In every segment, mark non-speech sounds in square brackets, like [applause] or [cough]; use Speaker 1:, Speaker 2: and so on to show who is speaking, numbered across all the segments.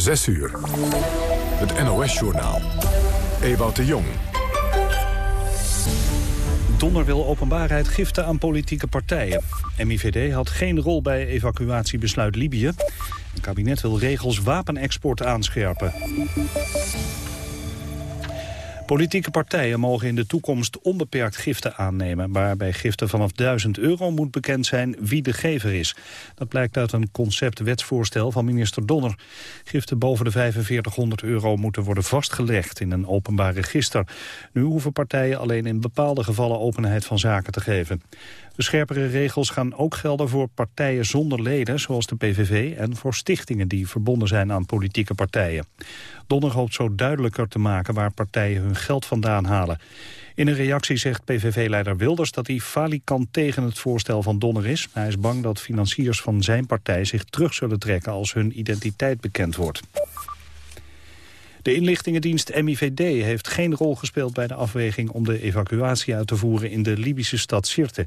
Speaker 1: 6 uur. Het NOS-journaal. Ewout de Jong.
Speaker 2: Donner wil openbaarheid giften aan politieke partijen. MIVD had geen rol bij evacuatiebesluit Libië. Het kabinet wil regels wapenexport aanscherpen. Politieke partijen mogen in de toekomst onbeperkt giften aannemen. Maar bij giften vanaf 1000 euro moet bekend zijn wie de gever is. Dat blijkt uit een conceptwetsvoorstel van minister Donner. Giften boven de 4500 euro moeten worden vastgelegd in een openbaar register. Nu hoeven partijen alleen in bepaalde gevallen openheid van zaken te geven. De scherpere regels gaan ook gelden voor partijen zonder leden, zoals de PVV... en voor stichtingen die verbonden zijn aan politieke partijen. Donner hoopt zo duidelijker te maken waar partijen hun geld vandaan halen. In een reactie zegt PVV-leider Wilders dat hij falikant tegen het voorstel van Donner is. Hij is bang dat financiers van zijn partij zich terug zullen trekken als hun identiteit bekend wordt. De inlichtingendienst MIVD heeft geen rol gespeeld bij de afweging om de evacuatie uit te voeren in de Libische stad Sirte.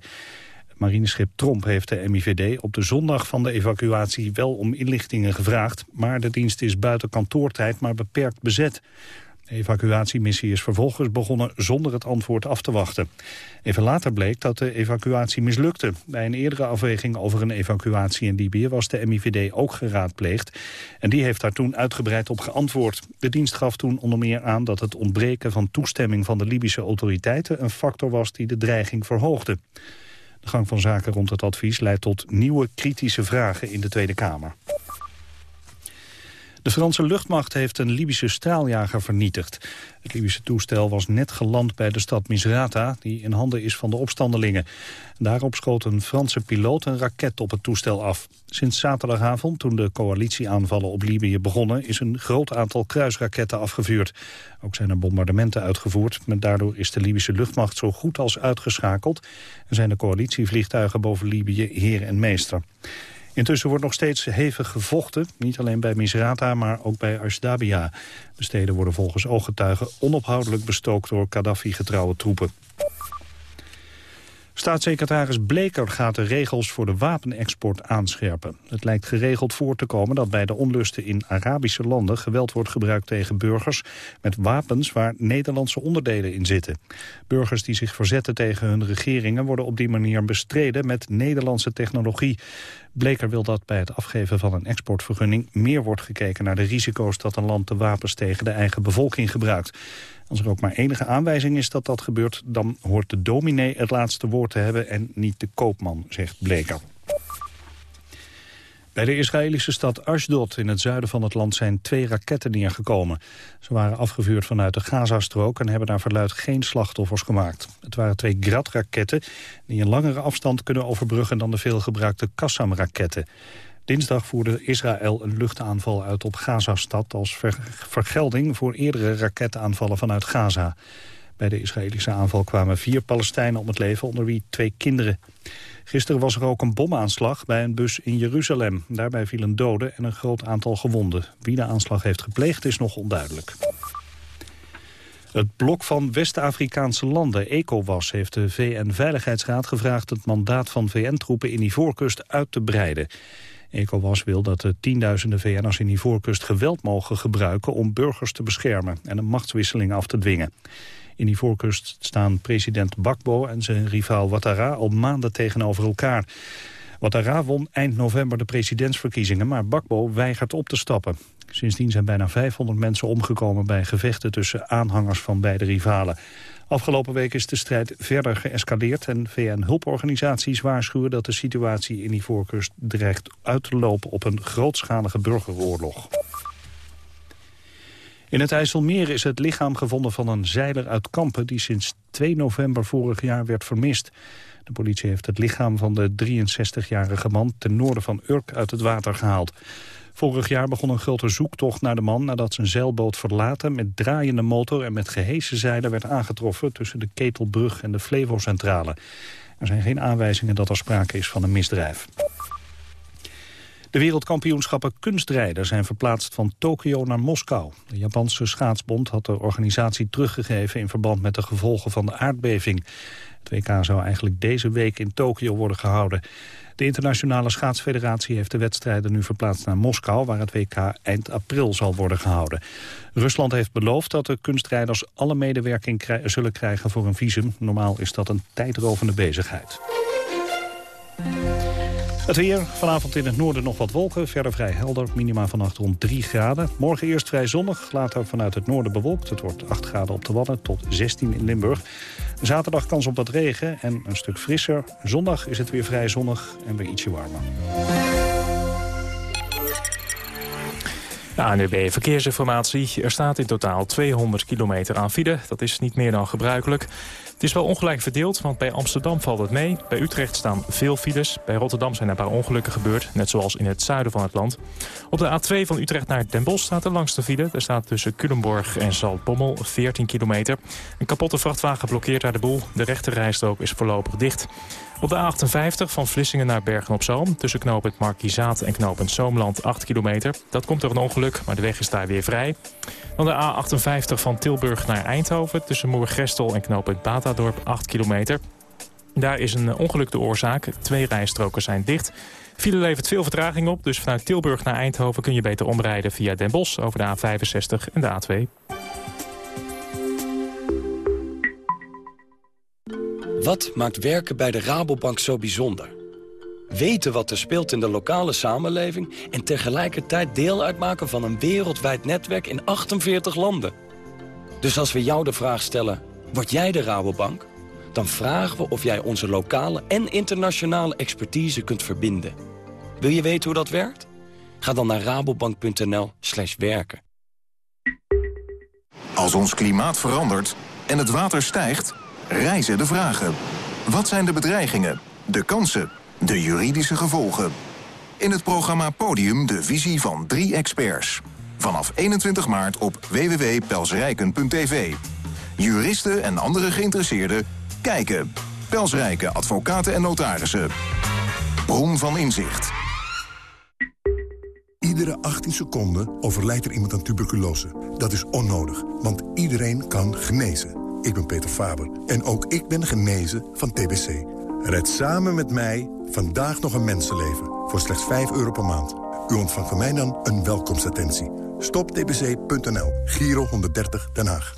Speaker 2: Marineschip Tromp heeft de MIVD op de zondag van de evacuatie wel om inlichtingen gevraagd, maar de dienst is buiten kantoortijd maar beperkt bezet. De evacuatiemissie is vervolgens begonnen zonder het antwoord af te wachten. Even later bleek dat de evacuatie mislukte. Bij een eerdere afweging over een evacuatie in Libië was de MIVD ook geraadpleegd. En die heeft daar toen uitgebreid op geantwoord. De dienst gaf toen onder meer aan dat het ontbreken van toestemming van de Libische autoriteiten een factor was die de dreiging verhoogde. De gang van zaken rond het advies leidt tot nieuwe kritische vragen in de Tweede Kamer. De Franse luchtmacht heeft een Libische straaljager vernietigd. Het Libische toestel was net geland bij de stad Misrata... die in handen is van de opstandelingen. Daarop schoot een Franse piloot een raket op het toestel af. Sinds zaterdagavond, toen de coalitieaanvallen op Libië begonnen... is een groot aantal kruisraketten afgevuurd. Ook zijn er bombardementen uitgevoerd... maar daardoor is de Libische luchtmacht zo goed als uitgeschakeld... en zijn de coalitievliegtuigen boven Libië heer en meester. Intussen wordt nog steeds hevig gevochten. Niet alleen bij Misrata, maar ook bij Ashdabia. De steden worden volgens ooggetuigen onophoudelijk bestookt door Gaddafi-getrouwe troepen. Staatssecretaris Bleker gaat de regels voor de wapenexport aanscherpen. Het lijkt geregeld voor te komen dat bij de onlusten in Arabische landen geweld wordt gebruikt tegen burgers met wapens waar Nederlandse onderdelen in zitten. Burgers die zich verzetten tegen hun regeringen worden op die manier bestreden met Nederlandse technologie. Bleker wil dat bij het afgeven van een exportvergunning meer wordt gekeken naar de risico's dat een land de wapens tegen de eigen bevolking gebruikt. Als er ook maar enige aanwijzing is dat dat gebeurt... dan hoort de dominee het laatste woord te hebben en niet de koopman, zegt Bleker. Bij de Israëlische stad Ashdod in het zuiden van het land zijn twee raketten neergekomen. Ze waren afgevuurd vanuit de Gazastrook en hebben naar verluid geen slachtoffers gemaakt. Het waren twee Grad-raketten die een langere afstand kunnen overbruggen dan de veelgebruikte Qassam-raketten. Dinsdag voerde Israël een luchtaanval uit op Gazastad... als vergelding voor eerdere raketaanvallen vanuit Gaza. Bij de Israëlische aanval kwamen vier Palestijnen om het leven, onder wie twee kinderen. Gisteren was er ook een bomaanslag bij een bus in Jeruzalem. Daarbij vielen doden en een groot aantal gewonden. Wie de aanslag heeft gepleegd is nog onduidelijk. Het blok van West-Afrikaanse landen, ECOWAS, heeft de VN-veiligheidsraad gevraagd het mandaat van VN-troepen in Ivoorkust uit te breiden. ECOWAS wil dat de tienduizenden VN'ers in Ivoorkust geweld mogen gebruiken om burgers te beschermen en een machtswisseling af te dwingen. In Ivoorkust staan president Bakbo en zijn rivaal Ouattara al maanden tegenover elkaar. Ouattara won eind november de presidentsverkiezingen, maar Bakbo weigert op te stappen. Sindsdien zijn bijna 500 mensen omgekomen bij gevechten tussen aanhangers van beide rivalen. Afgelopen week is de strijd verder geëscaleerd... en VN-hulporganisaties waarschuwen dat de situatie in Ivoorkust dreigt uit te lopen op een grootschalige burgeroorlog. In het IJsselmeer is het lichaam gevonden van een zeiler uit Kampen... die sinds 2 november vorig jaar werd vermist. De politie heeft het lichaam van de 63-jarige man... ten noorden van Urk uit het water gehaald. Vorig jaar begon een grote zoektocht naar de man nadat zijn zeilboot verlaten met draaiende motor en met gehesen zeilen werd aangetroffen tussen de Ketelbrug en de Flevo-centrale. Er zijn geen aanwijzingen dat er sprake is van een misdrijf. De wereldkampioenschappen kunstrijden zijn verplaatst van Tokio naar Moskou. De Japanse schaatsbond had de organisatie teruggegeven in verband met de gevolgen van de aardbeving. Het WK zou eigenlijk deze week in Tokio worden gehouden. De internationale schaatsfederatie heeft de wedstrijden nu verplaatst naar Moskou... waar het WK eind april zal worden gehouden. Rusland heeft beloofd dat de kunstrijders alle medewerking zullen krijgen voor een visum. Normaal is dat een tijdrovende bezigheid. Het weer, vanavond in het noorden nog wat wolken, verder vrij helder, minima vannacht rond 3 graden. Morgen eerst vrij zonnig, later vanuit het noorden bewolkt. Het wordt 8 graden op de Wadden tot 16 in Limburg. Zaterdag kans op wat regen en een stuk frisser. Zondag is het weer vrij zonnig en weer ietsje warmer.
Speaker 3: De ANWB Verkeersinformatie. Er staat in totaal 200 kilometer aan file. Dat is niet meer dan gebruikelijk. Het is wel ongelijk verdeeld, want bij Amsterdam valt het mee. Bij Utrecht staan veel files. Bij Rotterdam zijn er een paar ongelukken gebeurd, net zoals in het zuiden van het land. Op de A2 van Utrecht naar Den Bosch staat de langste file. Er staat tussen Culemborg en Zaltbommel 14 kilometer. Een kapotte vrachtwagen blokkeert daar de boel. De rechterrijstrook is voorlopig dicht. Op de A58 van Vlissingen naar Bergen-op-Zoom... tussen knooppunt Markizaat en knooppunt Zoomland 8 kilometer. Dat komt door een ongeluk, maar de weg is daar weer vrij. Dan de A58 van Tilburg naar Eindhoven... tussen Moergestel en knooppunt Batadorp 8 kilometer. Daar is een ongeluk de oorzaak. Twee rijstroken zijn dicht. File levert veel vertraging op, dus vanuit Tilburg naar Eindhoven... kun je beter omrijden via Den Bosch over de A65 en de A2.
Speaker 4: Wat maakt werken bij de Rabobank zo bijzonder? Weten wat er speelt in de lokale samenleving... en tegelijkertijd deel uitmaken van een wereldwijd netwerk in 48 landen. Dus als we jou de vraag stellen, word jij de Rabobank? Dan vragen we of jij onze lokale en internationale expertise kunt verbinden. Wil je weten hoe dat werkt? Ga dan naar rabobank.nl slash werken.
Speaker 5: Als ons klimaat verandert en het water stijgt Reizen de vragen. Wat zijn de bedreigingen, de kansen, de juridische gevolgen? In het programma Podium de visie van drie experts. Vanaf 21 maart op www.pelsrijken.tv. Juristen en andere geïnteresseerden kijken. Pelsrijken advocaten en notarissen. Bron van inzicht.
Speaker 6: Iedere 18 seconden overlijdt er iemand aan tuberculose. Dat is onnodig, want iedereen kan genezen. Ik ben Peter Faber en ook ik ben genezen van TBC. Red samen met mij vandaag nog een mensenleven voor slechts 5 euro per maand. U ontvangt van mij dan een welkomstattentie. Stoptbc.nl, Giro 130 Den Haag.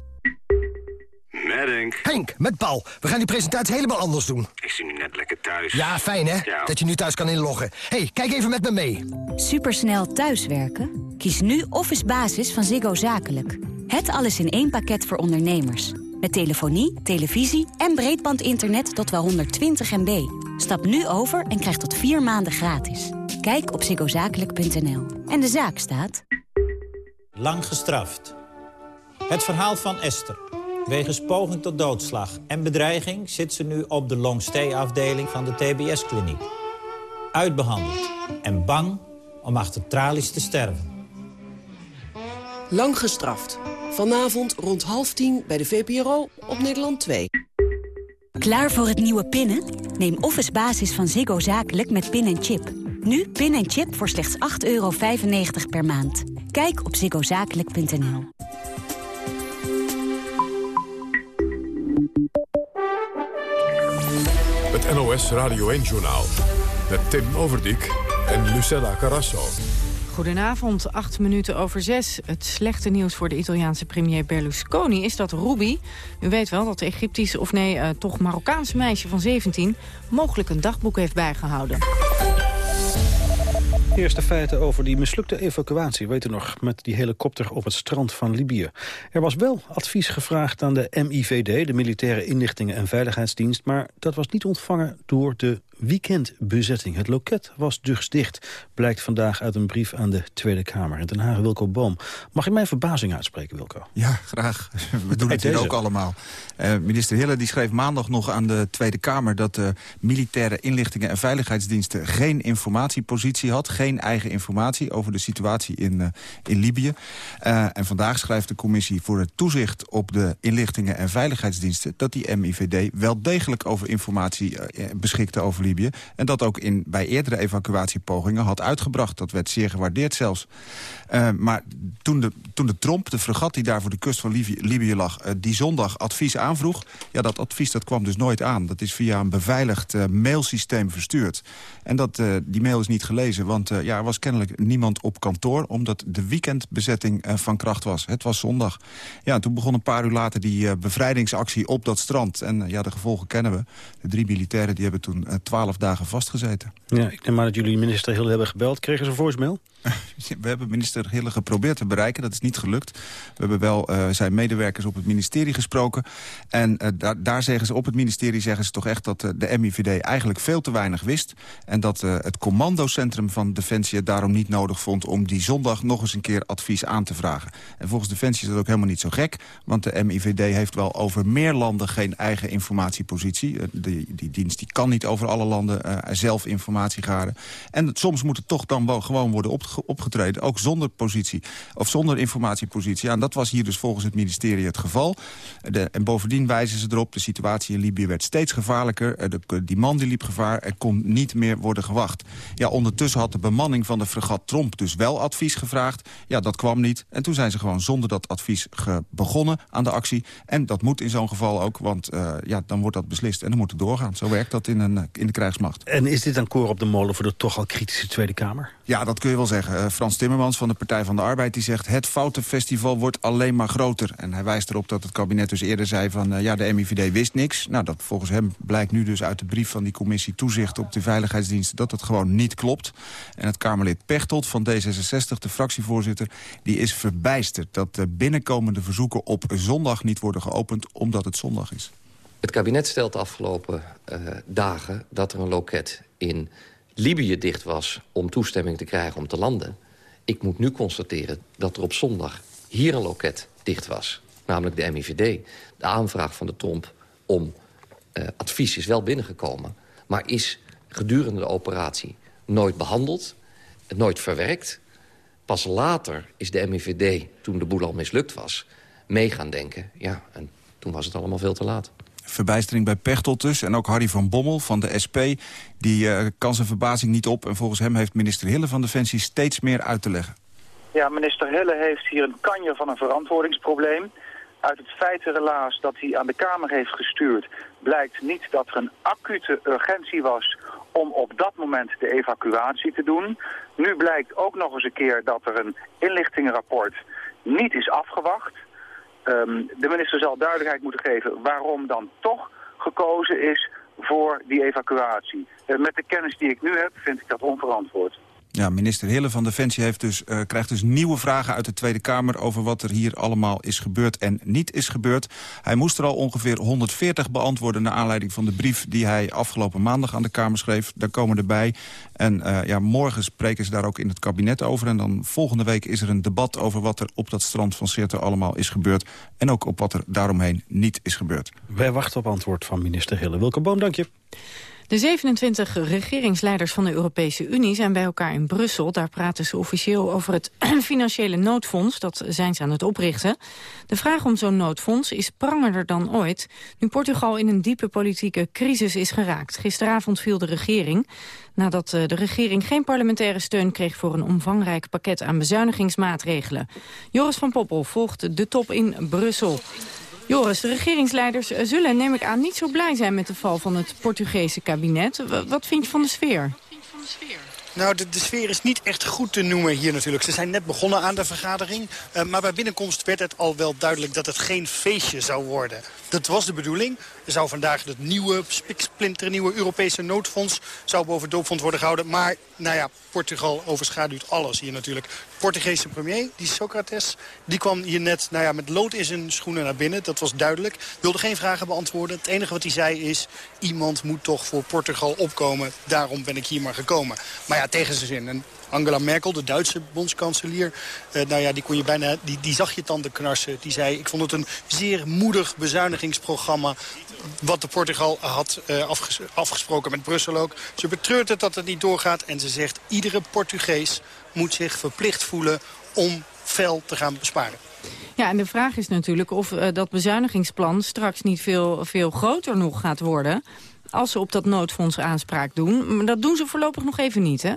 Speaker 7: Met
Speaker 8: Henk, met Paul. We gaan die presentatie helemaal anders doen.
Speaker 7: Ik zit nu net lekker thuis.
Speaker 8: Ja, fijn hè? Dat je nu thuis kan inloggen. hey, kijk even met me mee.
Speaker 9: Supersnel thuiswerken? Kies nu Office Basis van Ziggo Zakelijk. Het alles in één pakket voor ondernemers. Met telefonie, televisie en breedbandinternet tot wel 120 MB. Stap nu over en krijg tot vier maanden gratis. Kijk op ziggozakelijk.nl. En de zaak staat...
Speaker 10: Lang gestraft. Het verhaal van Esther. Wegens poging tot doodslag en bedreiging zit ze nu op de longstay-afdeling van de TBS-kliniek. Uitbehandeld en bang om achter tralies te sterven.
Speaker 11: Lang gestraft. Vanavond rond half tien bij de VPRO op Nederland 2.
Speaker 9: Klaar voor het nieuwe pinnen? Neem Office Basis van Ziggo Zakelijk met pin en chip. Nu pin en chip voor slechts 8,95 euro per maand. Kijk op ziggozakelijk.nl.
Speaker 1: Het NOS Radio 1-journaal met Tim Overdijk en Lucella Carrasso.
Speaker 12: Goedenavond, acht minuten over zes. Het slechte nieuws voor de Italiaanse premier Berlusconi is dat Ruby... u weet wel dat de Egyptische, of nee, uh, toch Marokkaanse meisje van 17... mogelijk een dagboek heeft bijgehouden.
Speaker 2: Eerste feiten over die mislukte evacuatie, weet u nog, met die helikopter op het strand van Libië. Er was wel advies gevraagd aan de MIVD, de Militaire Inlichtingen en Veiligheidsdienst, maar dat was niet ontvangen door de weekendbezetting. Het loket was dus dicht, blijkt vandaag uit een brief aan de Tweede Kamer. In Den Haag, Wilco Boom. Mag ik mijn verbazing uitspreken, Wilco?
Speaker 13: Ja, graag. [laughs] We doen het hier ook allemaal. Uh, minister Hille die schreef maandag nog aan de Tweede Kamer... dat de militaire inlichtingen en veiligheidsdiensten geen informatiepositie had. Geen eigen informatie over de situatie in, uh, in Libië. Uh, en vandaag schrijft de commissie voor het toezicht op de inlichtingen en veiligheidsdiensten... dat die MIVD wel degelijk over informatie beschikte over Libië. En dat ook in, bij eerdere evacuatiepogingen had uitgebracht. Dat werd zeer gewaardeerd zelfs. Uh, maar toen de, toen de Tromp, de fregat die daar voor de kust van Libië, Libië lag... Uh, die zondag advies aanvroeg, ja, dat advies dat kwam dus nooit aan. Dat is via een beveiligd uh, mailsysteem verstuurd. En dat, die mail is niet gelezen, want ja, er was kennelijk niemand op kantoor... omdat de weekendbezetting van kracht was. Het was zondag. Ja, en toen begon een paar uur later die bevrijdingsactie op dat strand. En ja, de gevolgen kennen we. De drie militairen die hebben toen twaalf dagen vastgezeten.
Speaker 14: Ja, ik neem maar dat jullie minister heel hebben gebeld. Kregen ze een voicemail? [laughs]
Speaker 13: We hebben minister Hille geprobeerd te bereiken. Dat is niet gelukt. We hebben wel uh, zijn medewerkers op het ministerie gesproken. En uh, daar, zeggen ze op het ministerie zeggen ze toch echt dat uh, de MIVD eigenlijk veel te weinig wist. En dat het commandocentrum van Defensie het daarom niet nodig vond... om die zondag nog eens een keer advies aan te vragen. En volgens Defensie is dat ook helemaal niet zo gek. Want de MIVD heeft wel over meer landen geen eigen informatiepositie. Die, die dienst die kan niet over alle landen zelf informatie garen. En soms moet het toch dan gewoon worden opgegeven opgetreden. Ook zonder positie of zonder informatiepositie. Ja, en dat was hier dus volgens het ministerie het geval. De, en bovendien wijzen ze erop, de situatie in Libië werd steeds gevaarlijker. Eh, de, die man die liep gevaar, er kon niet meer worden gewacht. Ja, ondertussen had de bemanning van de fregat Tromp dus wel advies gevraagd. Ja, dat kwam niet. En toen zijn ze gewoon zonder dat advies begonnen aan de actie. En dat moet in zo'n geval ook, want uh, ja, dan wordt dat beslist. En dan moet het doorgaan. Zo werkt dat in, een, eh, in de krijgsmacht.
Speaker 14: En is dit een koor op de molen voor de toch al kritische Tweede Kamer?
Speaker 13: Ja, dat kun je wel zeggen. Eh, Frans Timmermans van de Partij van de Arbeid die zegt... het foutenfestival wordt alleen maar groter. En hij wijst erop dat het kabinet dus eerder zei van... Uh, ja, de MIVD wist niks. Nou, dat volgens hem blijkt nu dus uit de brief van die commissie Toezicht op de Veiligheidsdiensten... dat het gewoon niet klopt. En het Kamerlid Pechtold van D66, de fractievoorzitter... die is verbijsterd dat de binnenkomende verzoeken op zondag niet worden geopend... omdat het zondag is.
Speaker 15: Het kabinet stelt de afgelopen uh, dagen dat er een loket in Libië dicht was om toestemming te krijgen om te landen. Ik moet nu constateren dat er op zondag hier een loket dicht was. Namelijk de MIVD. De aanvraag van de Tromp om uh, advies is wel binnengekomen... maar is gedurende de operatie nooit behandeld, nooit verwerkt. Pas later is de MIVD, toen de boel al mislukt was... mee gaan denken. Ja, en toen was het allemaal veel te laat
Speaker 13: verbijstering bij Pechtold dus. En ook Harry van Bommel van de SP, die uh, kan zijn verbazing niet op. En volgens hem heeft minister Hille van Defensie steeds meer uit te leggen.
Speaker 16: Ja, minister Hille heeft hier een kanje van een verantwoordingsprobleem. Uit het feitenrelaas dat hij aan de Kamer heeft gestuurd... blijkt niet dat er een acute urgentie was om op dat moment de evacuatie te doen. Nu blijkt ook nog eens een keer dat er een inlichtingenrapport niet is afgewacht. Um, de minister zal duidelijkheid moeten geven waarom dan toch gekozen is voor die evacuatie. Uh, met de kennis die ik nu heb vind ik dat onverantwoord.
Speaker 13: Ja, minister Hille van Defensie heeft dus, uh, krijgt dus nieuwe vragen uit de Tweede Kamer... over wat er hier allemaal is gebeurd en niet is gebeurd. Hij moest er al ongeveer 140 beantwoorden... naar aanleiding van de brief die hij afgelopen maandag aan de Kamer schreef. Daar komen erbij. En uh, ja, morgen spreken ze daar ook in het kabinet over. En dan volgende week is er een debat over wat er op dat strand van Sirte allemaal is gebeurd. En ook op wat er daaromheen niet is gebeurd.
Speaker 14: Wij wachten op antwoord van minister Hille. Wilke Boom, dank je.
Speaker 12: De 27 regeringsleiders van de Europese Unie zijn bij elkaar in Brussel. Daar praten ze officieel over het [clears throat] financiële noodfonds. Dat zijn ze aan het oprichten. De vraag om zo'n noodfonds is prangender dan ooit... nu Portugal in een diepe politieke crisis is geraakt. Gisteravond viel de regering nadat eh, de regering geen parlementaire steun kreeg... voor een omvangrijk pakket aan bezuinigingsmaatregelen. Joris van Poppel volgt de top in Brussel. Joris, de regeringsleiders zullen, neem ik aan, niet zo blij zijn met de val van het Portugese kabinet. Wat vind je van de sfeer?
Speaker 17: Nou, de, de, sfeer is niet echt goed te noemen hier natuurlijk. Ze zijn net begonnen aan de vergadering. Uh, maar bij binnenkomst werd het al wel duidelijk dat het geen feestje zou worden. Dat was de bedoeling. Er zou vandaag het nieuwe, splinternieuwe Europese noodfonds... zou boven het doopfonds worden gehouden. Maar, nou ja, Portugal overschaduwt alles hier natuurlijk. Portugese premier, die Socrates, die kwam hier net nou ja, met lood in zijn schoenen naar binnen. Dat was duidelijk. Wilde geen vragen beantwoorden. Het enige wat hij zei is, iemand moet toch voor Portugal opkomen. Daarom ben ik hier maar gekomen. Maar ja, tegen zijn zin. En Angela Merkel, de Duitse bondskanselier, eh, nou ja, die, kon je bijna, die, die zag je tanden knarsen. Die zei, ik vond het een zeer moedig bezuinigingsprogramma wat de Portugal had afges afgesproken met Brussel ook. Ze betreurt het dat het niet doorgaat en ze zegt... iedere Portugees moet zich verplicht voelen om fel te gaan besparen.
Speaker 12: Ja, en de vraag is natuurlijk of uh, dat bezuinigingsplan straks niet veel, veel groter nog gaat worden... als ze op dat noodfonds aanspraak doen. Maar dat doen ze voorlopig nog even niet, hè?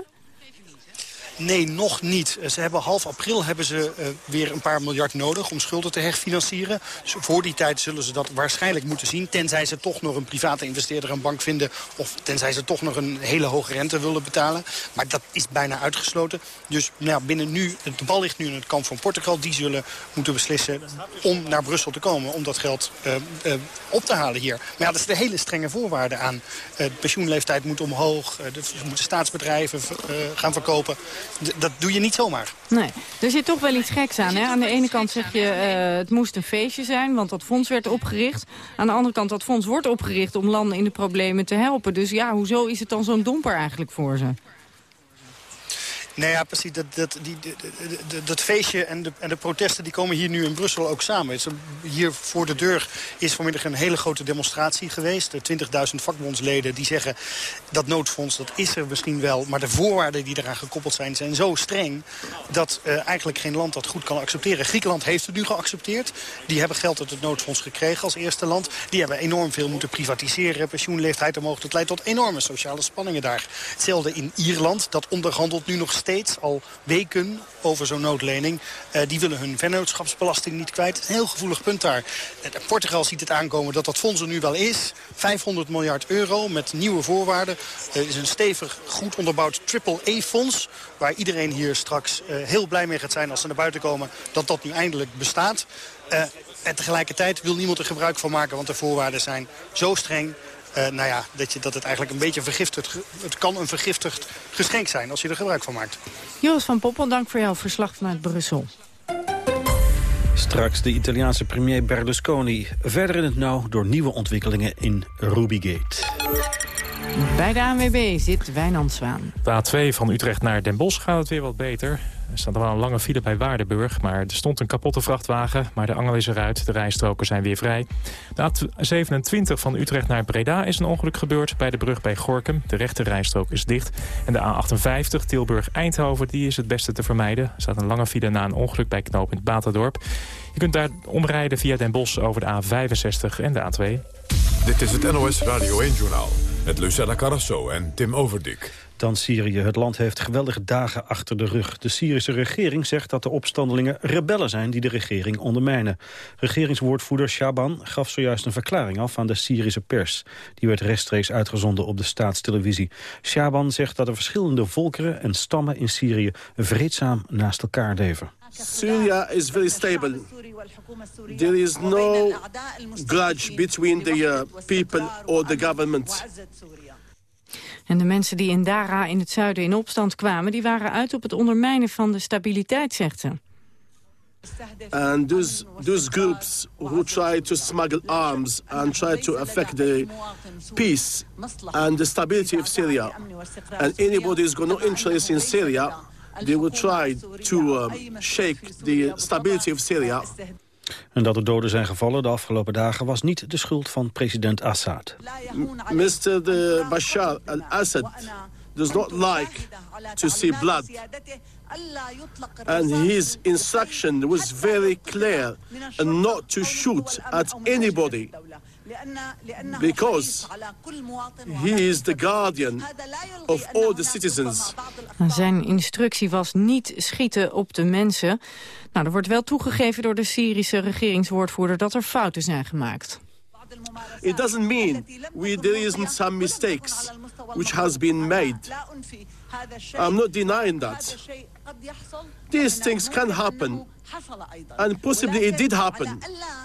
Speaker 17: Nee, nog niet. Ze hebben half april hebben ze uh, weer een paar miljard nodig om schulden te herfinancieren. Dus voor die tijd zullen ze dat waarschijnlijk moeten zien. Tenzij ze toch nog een private investeerder, een bank vinden. Of tenzij ze toch nog een hele hoge rente willen betalen. Maar dat is bijna uitgesloten. Dus nou, binnen nu, de bal ligt nu in het kamp van Portugal. Die zullen moeten beslissen om naar Brussel te komen. Om dat geld uh, op te halen hier. Maar ja, dat is de hele strenge voorwaarden aan. de pensioenleeftijd moet omhoog. de, moeten staatsbedrijven gaan verkopen dat doe je niet zomaar.
Speaker 12: Nee, er zit toch wel iets geks aan. Hè? Aan de ene kant zeg je, uh, het moest een feestje zijn, want dat fonds werd opgericht. Aan de andere kant, dat fonds wordt opgericht om landen in de problemen te helpen. Dus ja, hoezo is het dan zo'n domper eigenlijk voor ze?
Speaker 17: Nee, ja, precies. Dat, dat, die, feestje en de, en de protesten die komen hier nu in Brussel ook samen. Hier voor de deur is vanmiddag een hele grote demonstratie geweest. 20.000 vakbondsleden die zeggen dat noodfonds, dat is er misschien wel. Maar de voorwaarden die eraan gekoppeld zijn, zijn zo streng... dat uh, eigenlijk geen land dat goed kan accepteren. Griekenland heeft het nu geaccepteerd. Die hebben geld uit het noodfonds gekregen als eerste land. Die hebben enorm veel moeten privatiseren. Pensioenleeftijd omhoog. Dat leidt tot enorme sociale spanningen daar. Hetzelfde in Ierland. Dat onderhandelt nu nog steeds al weken over zo'n noodlening. Uh, die willen hun vennootschapsbelasting niet kwijt. Een heel gevoelig punt daar. Uh, Portugal ziet het aankomen dat dat fonds er nu wel is. 500 miljard euro met nieuwe voorwaarden. Het is een stevig, goed onderbouwd triple-E-fonds... waar iedereen hier straks heel blij mee gaat zijn als ze naar buiten komen... dat dat nu eindelijk bestaat. en tegelijkertijd wil niemand er gebruik van maken... want de voorwaarden zijn zo streng uh, nou ja, dat, je, dat het eigenlijk een beetje vergiftigd... Het kan een vergiftigd geschenk zijn als je er gebruik van maakt.
Speaker 12: Joris van Poppel, dank voor jouw verslag vanuit Brussel.
Speaker 14: Straks de Italiaanse premier Berlusconi. Verder in het nauw door nieuwe ontwikkelingen in Rubygate.
Speaker 12: Bij de ANWB zit Wijnand Zwaan.
Speaker 3: De A2 van Utrecht naar Den Bosch gaat het weer wat beter. Er staat wel een lange file bij Waardenburg, maar er stond een kapotte vrachtwagen. Maar de angel is eruit, de rijstroken zijn weer vrij. De A27 van Utrecht naar Breda is een ongeluk gebeurd bij de brug bij Gorkum. De rechte rijstrook is dicht. En de A58 Tilburg-Eindhoven die is het beste te vermijden. Er staat een lange file na een ongeluk bij knooppunt Baterdorp. Je kunt daar omrijden via Den Bosch over de A65 en de A2.
Speaker 1: Dit is het NOS Radio 1-journaal met Lucella Carrasso en Tim Overdik.
Speaker 14: Dan Syrië. Het land heeft geweldige dagen achter de rug. De Syrische regering zegt dat de opstandelingen rebellen zijn die de regering ondermijnen. Regeringswoordvoerder Shaban gaf zojuist een verklaring af aan de Syrische pers. Die werd rechtstreeks uitgezonden op de staatstelevisie. Shaban zegt dat de verschillende volkeren en stammen in Syrië vreedzaam naast elkaar leven.
Speaker 18: Syria is very stable. There is no grudge between the uh, people or the government.
Speaker 12: En de mensen die in Dara in het zuiden in opstand kwamen... die waren uit op het ondermijnen van de stabiliteit, zegt ze.
Speaker 18: And those, those groups who try to smuggle arms and try to affect the peace and the stability of Syria. And anybody who's got no interest in Syria, they will try to um, shake the stability of Syria.
Speaker 14: En dat er doden zijn gevallen de afgelopen dagen was niet de schuld van president Assad.
Speaker 18: Mr. De Bashar al-Assad does not like to see blood. And his instruction was very clear and not to shoot at anybody. Because he is the guardian of all the citizens.
Speaker 12: Zijn instructie was niet schieten op de mensen. Nou, er wordt wel toegegeven door de Syrische regeringswoordvoerder dat er fouten zijn gemaakt.
Speaker 18: It doesn't mean we, there isn't some mistakes which has been made. I'm not denying that. These things can happen. And possibly it did happen,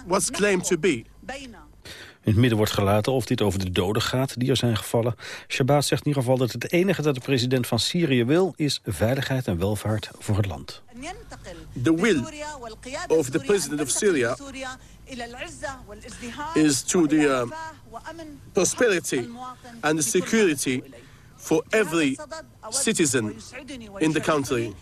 Speaker 18: what's claimed to be.
Speaker 14: In het midden wordt gelaten of dit over de doden gaat die er zijn gevallen. Shabazz zegt in ieder geval dat het enige dat de president van Syrië wil... is veiligheid en welvaart voor het land.
Speaker 18: The will of the president of Syria is to the uh, prosperity and the security for every citizen in the country.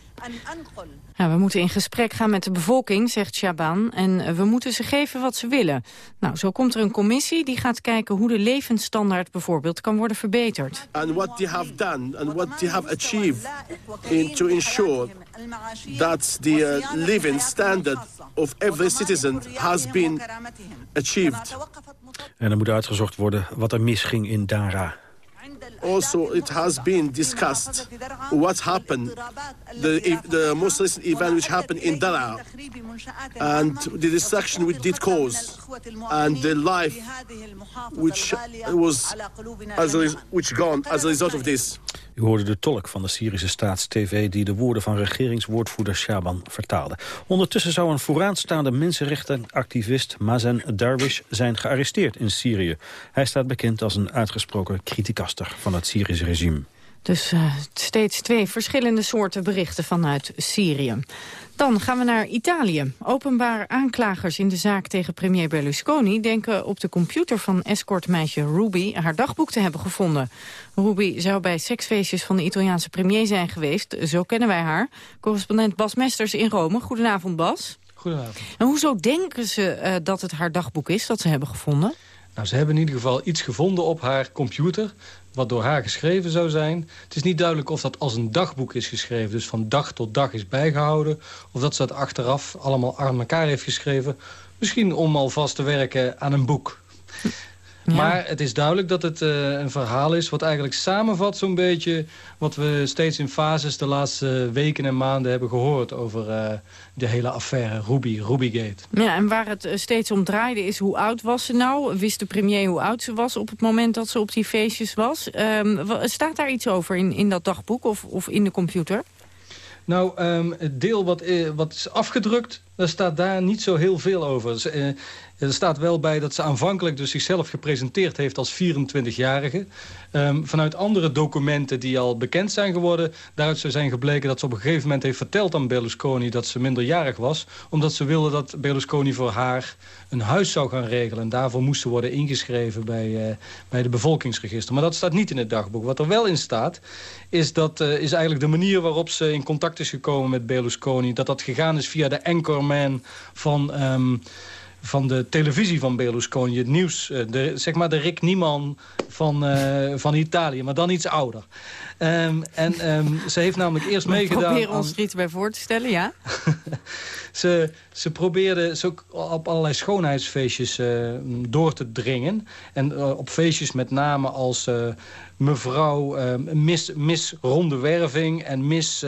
Speaker 12: we moeten in gesprek gaan met de bevolking, zegt Shaban. En we moeten ze geven wat ze willen. Nou, zo komt er een commissie die gaat kijken hoe de levensstandaard bijvoorbeeld kan worden verbeterd.
Speaker 18: And what they have done and what they have achieved in to ensure that the uh, living standard of every citizen has been achieved.
Speaker 14: En er moet uitgezocht worden wat er misging in Dara.
Speaker 18: Also, it has been discussed what happened, the, the most recent event which happened in Dara, and the destruction which did cause, and the life which was as a, which gone as a result of this.
Speaker 14: U hoorde de tolk van de Syrische Staats-TV... die de woorden van regeringswoordvoerder Shaban vertaalde. Ondertussen zou een vooraanstaande mensenrechtenactivist... Mazen Darwish zijn gearresteerd in Syrië. Hij staat bekend als een uitgesproken kritiekaster van het Syrische regime.
Speaker 12: Dus uh, steeds twee verschillende soorten berichten vanuit Syrië. Dan gaan we naar Italië. Openbaar aanklagers in de zaak tegen premier Berlusconi... denken op de computer van escortmeisje Ruby haar dagboek te hebben gevonden. Ruby zou bij seksfeestjes van de Italiaanse premier zijn geweest. Zo kennen wij haar. Correspondent Bas Mesters in Rome. Goedenavond, Bas.
Speaker 19: Goedenavond.
Speaker 12: En hoezo denken ze uh, dat het haar dagboek is dat ze hebben gevonden?
Speaker 19: Nou, ze hebben in ieder geval iets gevonden op haar computer wat door haar geschreven zou zijn. Het is niet duidelijk of dat als een dagboek is geschreven... dus van dag tot dag is bijgehouden... of dat ze het achteraf allemaal aan elkaar heeft geschreven. Misschien om alvast te werken aan een boek. Maar het is duidelijk dat het uh, een verhaal is... wat eigenlijk samenvat zo'n beetje... wat we steeds in fases de laatste weken en maanden hebben gehoord... over uh, de hele affaire Ruby, Rubygate.
Speaker 12: Ja, en waar het steeds om draaide is hoe oud was ze nou? Wist de premier hoe oud ze was op het moment dat ze op die feestjes was? Um, staat daar iets over in, in dat dagboek of, of in de computer?
Speaker 19: Nou, um, het deel wat, uh, wat is afgedrukt, daar staat daar niet zo heel veel over. Dus, uh, er staat wel bij dat ze aanvankelijk dus zichzelf gepresenteerd heeft als 24-jarige. Um, vanuit andere documenten die al bekend zijn geworden... daaruit zou zijn gebleken dat ze op een gegeven moment heeft verteld aan Berlusconi... dat ze minderjarig was, omdat ze wilde dat Berlusconi voor haar een huis zou gaan regelen. En daarvoor moest ze worden ingeschreven bij, uh, bij de bevolkingsregister. Maar dat staat niet in het dagboek. Wat er wel in staat, is, dat, uh, is eigenlijk de manier waarop ze in contact is gekomen met Berlusconi. Dat dat gegaan is via de anchorman van... Um, van de televisie van Berlusconi, het nieuws. De, zeg maar de Rick Nieman van, uh, van Italië, maar dan iets ouder. Um, en um, ze heeft namelijk eerst meegedaan...
Speaker 12: Probeer ons er iets bij voor te stellen, ja? [laughs]
Speaker 19: ze, ze probeerde ze ook op allerlei schoonheidsfeestjes uh, door te dringen. En uh, op feestjes met name als uh, mevrouw Miss, Miss Ronde Werving en Miss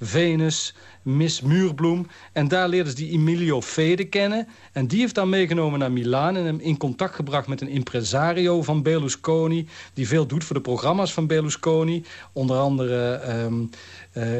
Speaker 19: Venus... Miss Muurbloem. En daar leerde ze die Emilio Fede kennen. En die heeft dan meegenomen naar Milaan... en hem in contact gebracht met een impresario van Berlusconi... die veel doet voor de programma's van Berlusconi. Onder andere... Uh,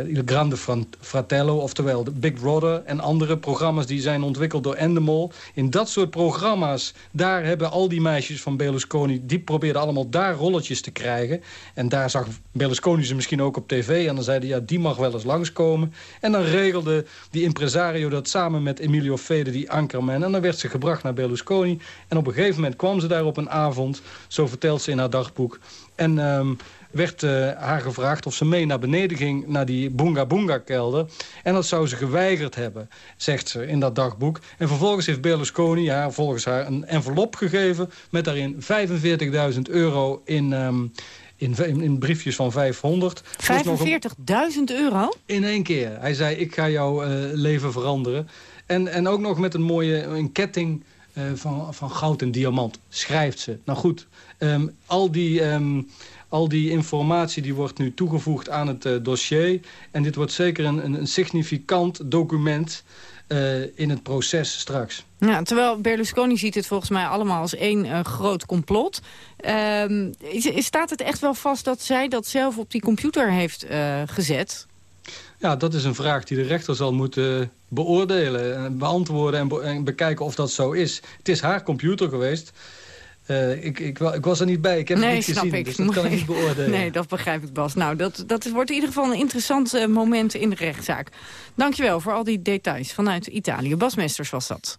Speaker 19: Il Grande Fratello, oftewel de Big Brother... en andere programma's die zijn ontwikkeld door Endemol. In dat soort programma's, daar hebben al die meisjes van Berlusconi... die probeerden allemaal daar rolletjes te krijgen. En daar zag Berlusconi ze misschien ook op tv... en dan zeiden ja, die mag wel eens langskomen. En dan regelde die impresario dat samen met Emilio Fede, die ankerman... en dan werd ze gebracht naar Berlusconi. En op een gegeven moment kwam ze daar op een avond... zo vertelt ze in haar dagboek... En um, werd uh, haar gevraagd of ze mee naar beneden ging... naar die Boonga Boonga kelder. En dat zou ze geweigerd hebben, zegt ze in dat dagboek. En vervolgens heeft Berlusconi haar volgens haar een envelop gegeven... met daarin 45.000 euro in... Um, in, in, in, briefjes van 500.
Speaker 12: 45.000 euro?
Speaker 19: In één keer. Hij zei, ik ga jouw uh, leven veranderen. En, en ook nog met een mooie een ketting uh, van, van goud en diamant, schrijft ze. Nou goed, um, al die... Um, al die informatie die wordt nu toegevoegd aan het uh, dossier. En dit wordt zeker een, een, een significant document uh, in het proces straks.
Speaker 12: Ja, terwijl Berlusconi ziet het volgens mij allemaal als één uh, groot complot. Uh, staat het echt wel vast dat zij dat zelf op die computer heeft gezet?
Speaker 19: Ja, dat is een vraag die de rechter zal moeten beoordelen, beantwoorden en, be en bekijken of dat zo is. Het is haar computer geweest. Uh, ik, ik, ik, was er niet bij, ik heb
Speaker 12: nee,
Speaker 19: het niet gezien,
Speaker 12: ik.
Speaker 19: dus dat kan ik [laughs] niet beoordelen.
Speaker 12: Nee, dat begrijp ik, Bas. Nou, dat, dat wordt in ieder geval een interessant uh, moment in de rechtszaak. Dankjewel voor al die details vanuit Italië. Bas Mesters was dat.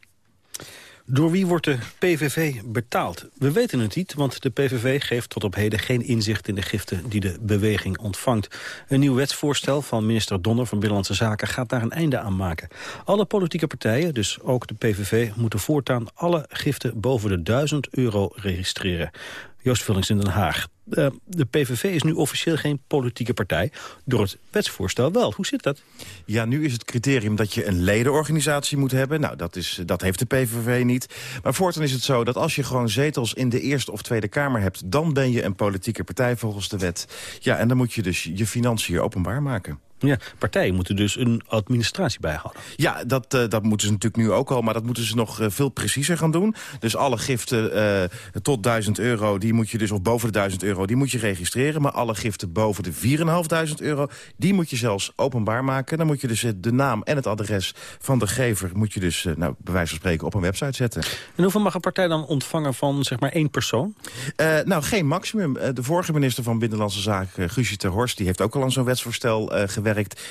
Speaker 14: Door wie wordt de PVV betaald? We weten het niet, want de PVV geeft tot op heden geen inzicht in de giften die de beweging ontvangt. Een nieuw wetsvoorstel van minister Donner van Binnenlandse Zaken gaat daar een einde aan maken. Alle politieke partijen, dus ook de PVV, moeten voortaan alle giften boven de 1000 euro registreren. Joost Vullings in Den Haag. Uh, de PVV is nu officieel geen politieke partij. Door het wetsvoorstel wel. Hoe zit dat?
Speaker 20: Ja, nu is het criterium dat je een ledenorganisatie moet hebben. Nou, dat, is, dat heeft de PVV niet. Maar voortaan is het zo dat als je gewoon zetels in de Eerste of Tweede Kamer hebt... dan ben je een politieke partij volgens de wet. Ja, en dan moet je dus je financiën openbaar maken.
Speaker 14: Ja, partijen moeten dus een administratie bijhouden.
Speaker 20: Ja, dat, uh, dat moeten ze natuurlijk nu ook al, maar dat moeten ze nog uh, veel preciezer gaan doen. Dus alle giften uh, tot 1000 euro, die moet je dus, of boven de 1000 euro, die moet je registreren. Maar alle giften boven de 4.500 euro, die moet je zelfs openbaar maken. Dan moet je dus de naam en het adres van de gever, moet je dus, nou, bij wijze van spreken, op een website zetten.
Speaker 14: En hoeveel mag een partij dan ontvangen van, zeg maar, één persoon?
Speaker 20: nou, geen maximum. de vorige minister van Binnenlandse Zaken, Guusje ter Horst, die heeft ook al aan zo'n wetsvoorstel gewerkt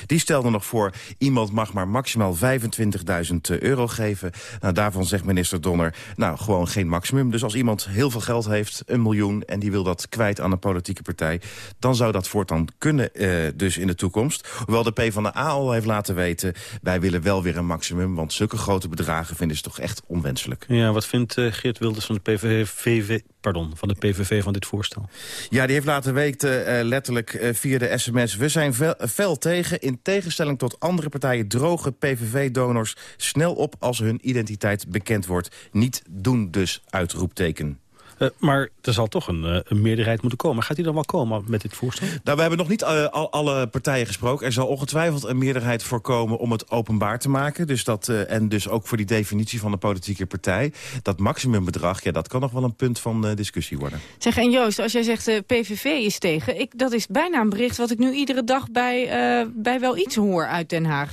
Speaker 20: die stelde nog voor, iemand mag maar maximaal 25.000 euro geven. Nou, daarvan zegt minister Donner, nou, gewoon geen maximum. Dus als iemand heel veel geld heeft, een miljoen... en die wil dat kwijt aan een politieke partij... dan zou dat voortaan kunnen uh, dus in de toekomst. Hoewel de PvdA al heeft laten weten... wij willen wel weer een maximum, want zulke grote bedragen vinden ze toch echt onwenselijk.
Speaker 14: Ja, wat vindt uh, Geert Wilders van de PVV, pardon, van de PVV van dit voorstel?
Speaker 20: Ja, die heeft laten weten, uh, letterlijk via de sms... we zijn fel tegen in tegenstelling tot andere partijen droge PVV-donors snel op als hun identiteit bekend wordt. Niet doen dus, uitroepteken.
Speaker 14: Uh, maar er zal toch een, uh, een, meerderheid moeten komen. Gaat die dan wel komen met dit voorstel?
Speaker 20: Nou, we hebben nog niet uh, al, alle partijen gesproken. Er zal ongetwijfeld een meerderheid voorkomen om het openbaar te maken. Dus dat, en dus ook voor die definitie van de politieke partij. Dat maximumbedrag, ja, dat kan nog wel een punt van discussie worden.
Speaker 12: Zeg, en Joost, als jij zegt de PVV is tegen... Ik, dat is bijna een bericht wat ik nu iedere dag bij, bij wel iets hoor uit Den Haag.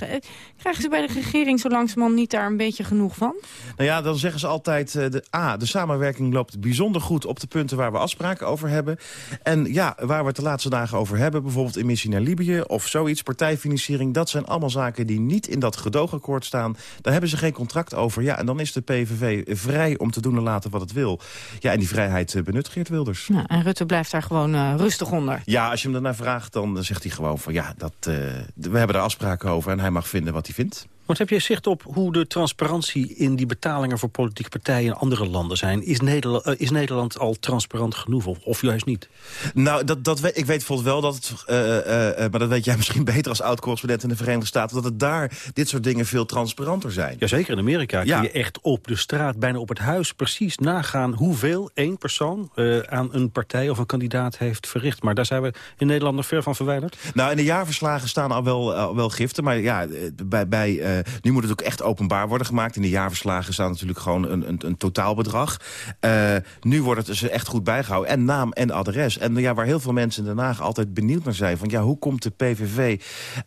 Speaker 12: Krijgen ze bij de regering zo langzamerhand niet daar een beetje genoeg van?
Speaker 20: Nou ja, dan zeggen ze altijd... de, A, de samenwerking loopt bijzonder goed op de punten waar we afspraken over hebben. En ja, waar we het de laatste dagen over hebben... bijvoorbeeld in missie naar Libië of zoiets, partijfinanciering... dat zijn allemaal zaken die niet in dat gedoogakkoord staan. Daar hebben ze geen contract over. Ja, en dan is de PVV vrij om te doen en laten wat het wil. Ja, en die vrijheid benut Geert Wilders.
Speaker 12: Nou, en Rutte blijft daar gewoon uh, rustig onder.
Speaker 20: Ja, als je hem daarnaar vraagt, dan zegt hij gewoon van... ja, dat, uh, we hebben daar afspraken over en hij mag vinden wat hij vindt.
Speaker 14: Want heb je zicht op hoe de transparantie in die betalingen voor politieke partijen in andere landen zijn? Is Nederland, uh, is Nederland al transparant genoeg of, of juist niet?
Speaker 20: Nou, dat, dat ik weet bijvoorbeeld wel dat het, uh, uh, maar dat weet jij [laughs] misschien beter als oud-correspondent in de Verenigde Staten, dat het daar dit soort dingen veel transparanter zijn.
Speaker 14: Jazeker, in Amerika ja. kun je echt op de straat, bijna op het huis, precies nagaan hoeveel één persoon aan een partij of een kandidaat heeft verricht. Maar daar zijn we in Nederland nog ver van verwijderd.
Speaker 20: Nou, in de jaarverslagen staan al wel, al wel giften, maar ja, bij... bij nu moet het ook echt openbaar worden gemaakt. In de jaarverslagen staat natuurlijk gewoon een, een, een totaalbedrag. Uh, nu wordt het dus echt goed bijgehouden. En naam en adres. En ja, waar heel veel mensen in Den Haag altijd benieuwd naar zijn... van ja, hoe komt de PVV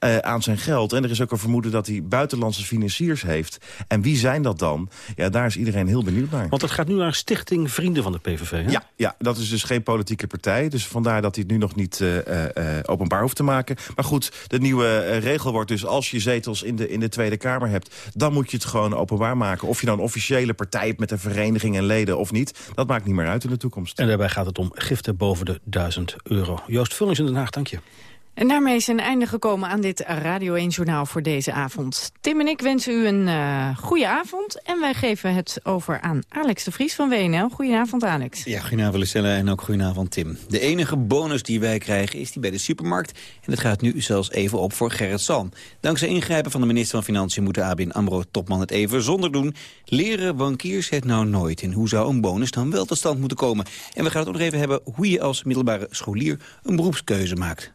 Speaker 20: uh, aan zijn geld? En er is ook een vermoeden dat hij buitenlandse financiers heeft. En wie zijn dat dan? Ja, daar is iedereen heel benieuwd naar.
Speaker 14: Want het gaat nu naar Stichting Vrienden van de PVV, hè?
Speaker 20: Ja, ja, dat is dus geen politieke partij. Dus vandaar dat hij het nu nog niet uh, openbaar hoeft te maken. Maar goed, de nieuwe regel wordt dus als je zetels in de, in de Tweede Kamer hebt... dan moet je het gewoon openbaar maken. Of je dan een officiële partij hebt met een vereniging en leden of niet... dat maakt niet meer uit in de toekomst.
Speaker 14: En daarbij gaat het om giften boven de 1000 euro. Joost Vullings in Den Haag, dank je.
Speaker 12: En daarmee is een einde gekomen aan dit Radio 1-journaal voor deze avond. Tim en ik wensen u een uh, goede avond. En wij geven het over aan Alex de Vries van WNL. Goedenavond, Alex.
Speaker 21: Ja, goedenavond, Lucella. En ook goedenavond, Tim. De enige bonus die wij krijgen is die bij de supermarkt. En dat gaat nu zelfs even op voor Gerrit Salm. Dankzij ingrijpen van de minister van Financiën... moet de ABN AMRO-topman het even zonder doen. Leren bankiers het nou nooit? En hoe zou een bonus dan wel tot stand moeten komen? En we gaan het ook nog even hebben hoe je als middelbare scholier... een beroepskeuze maakt.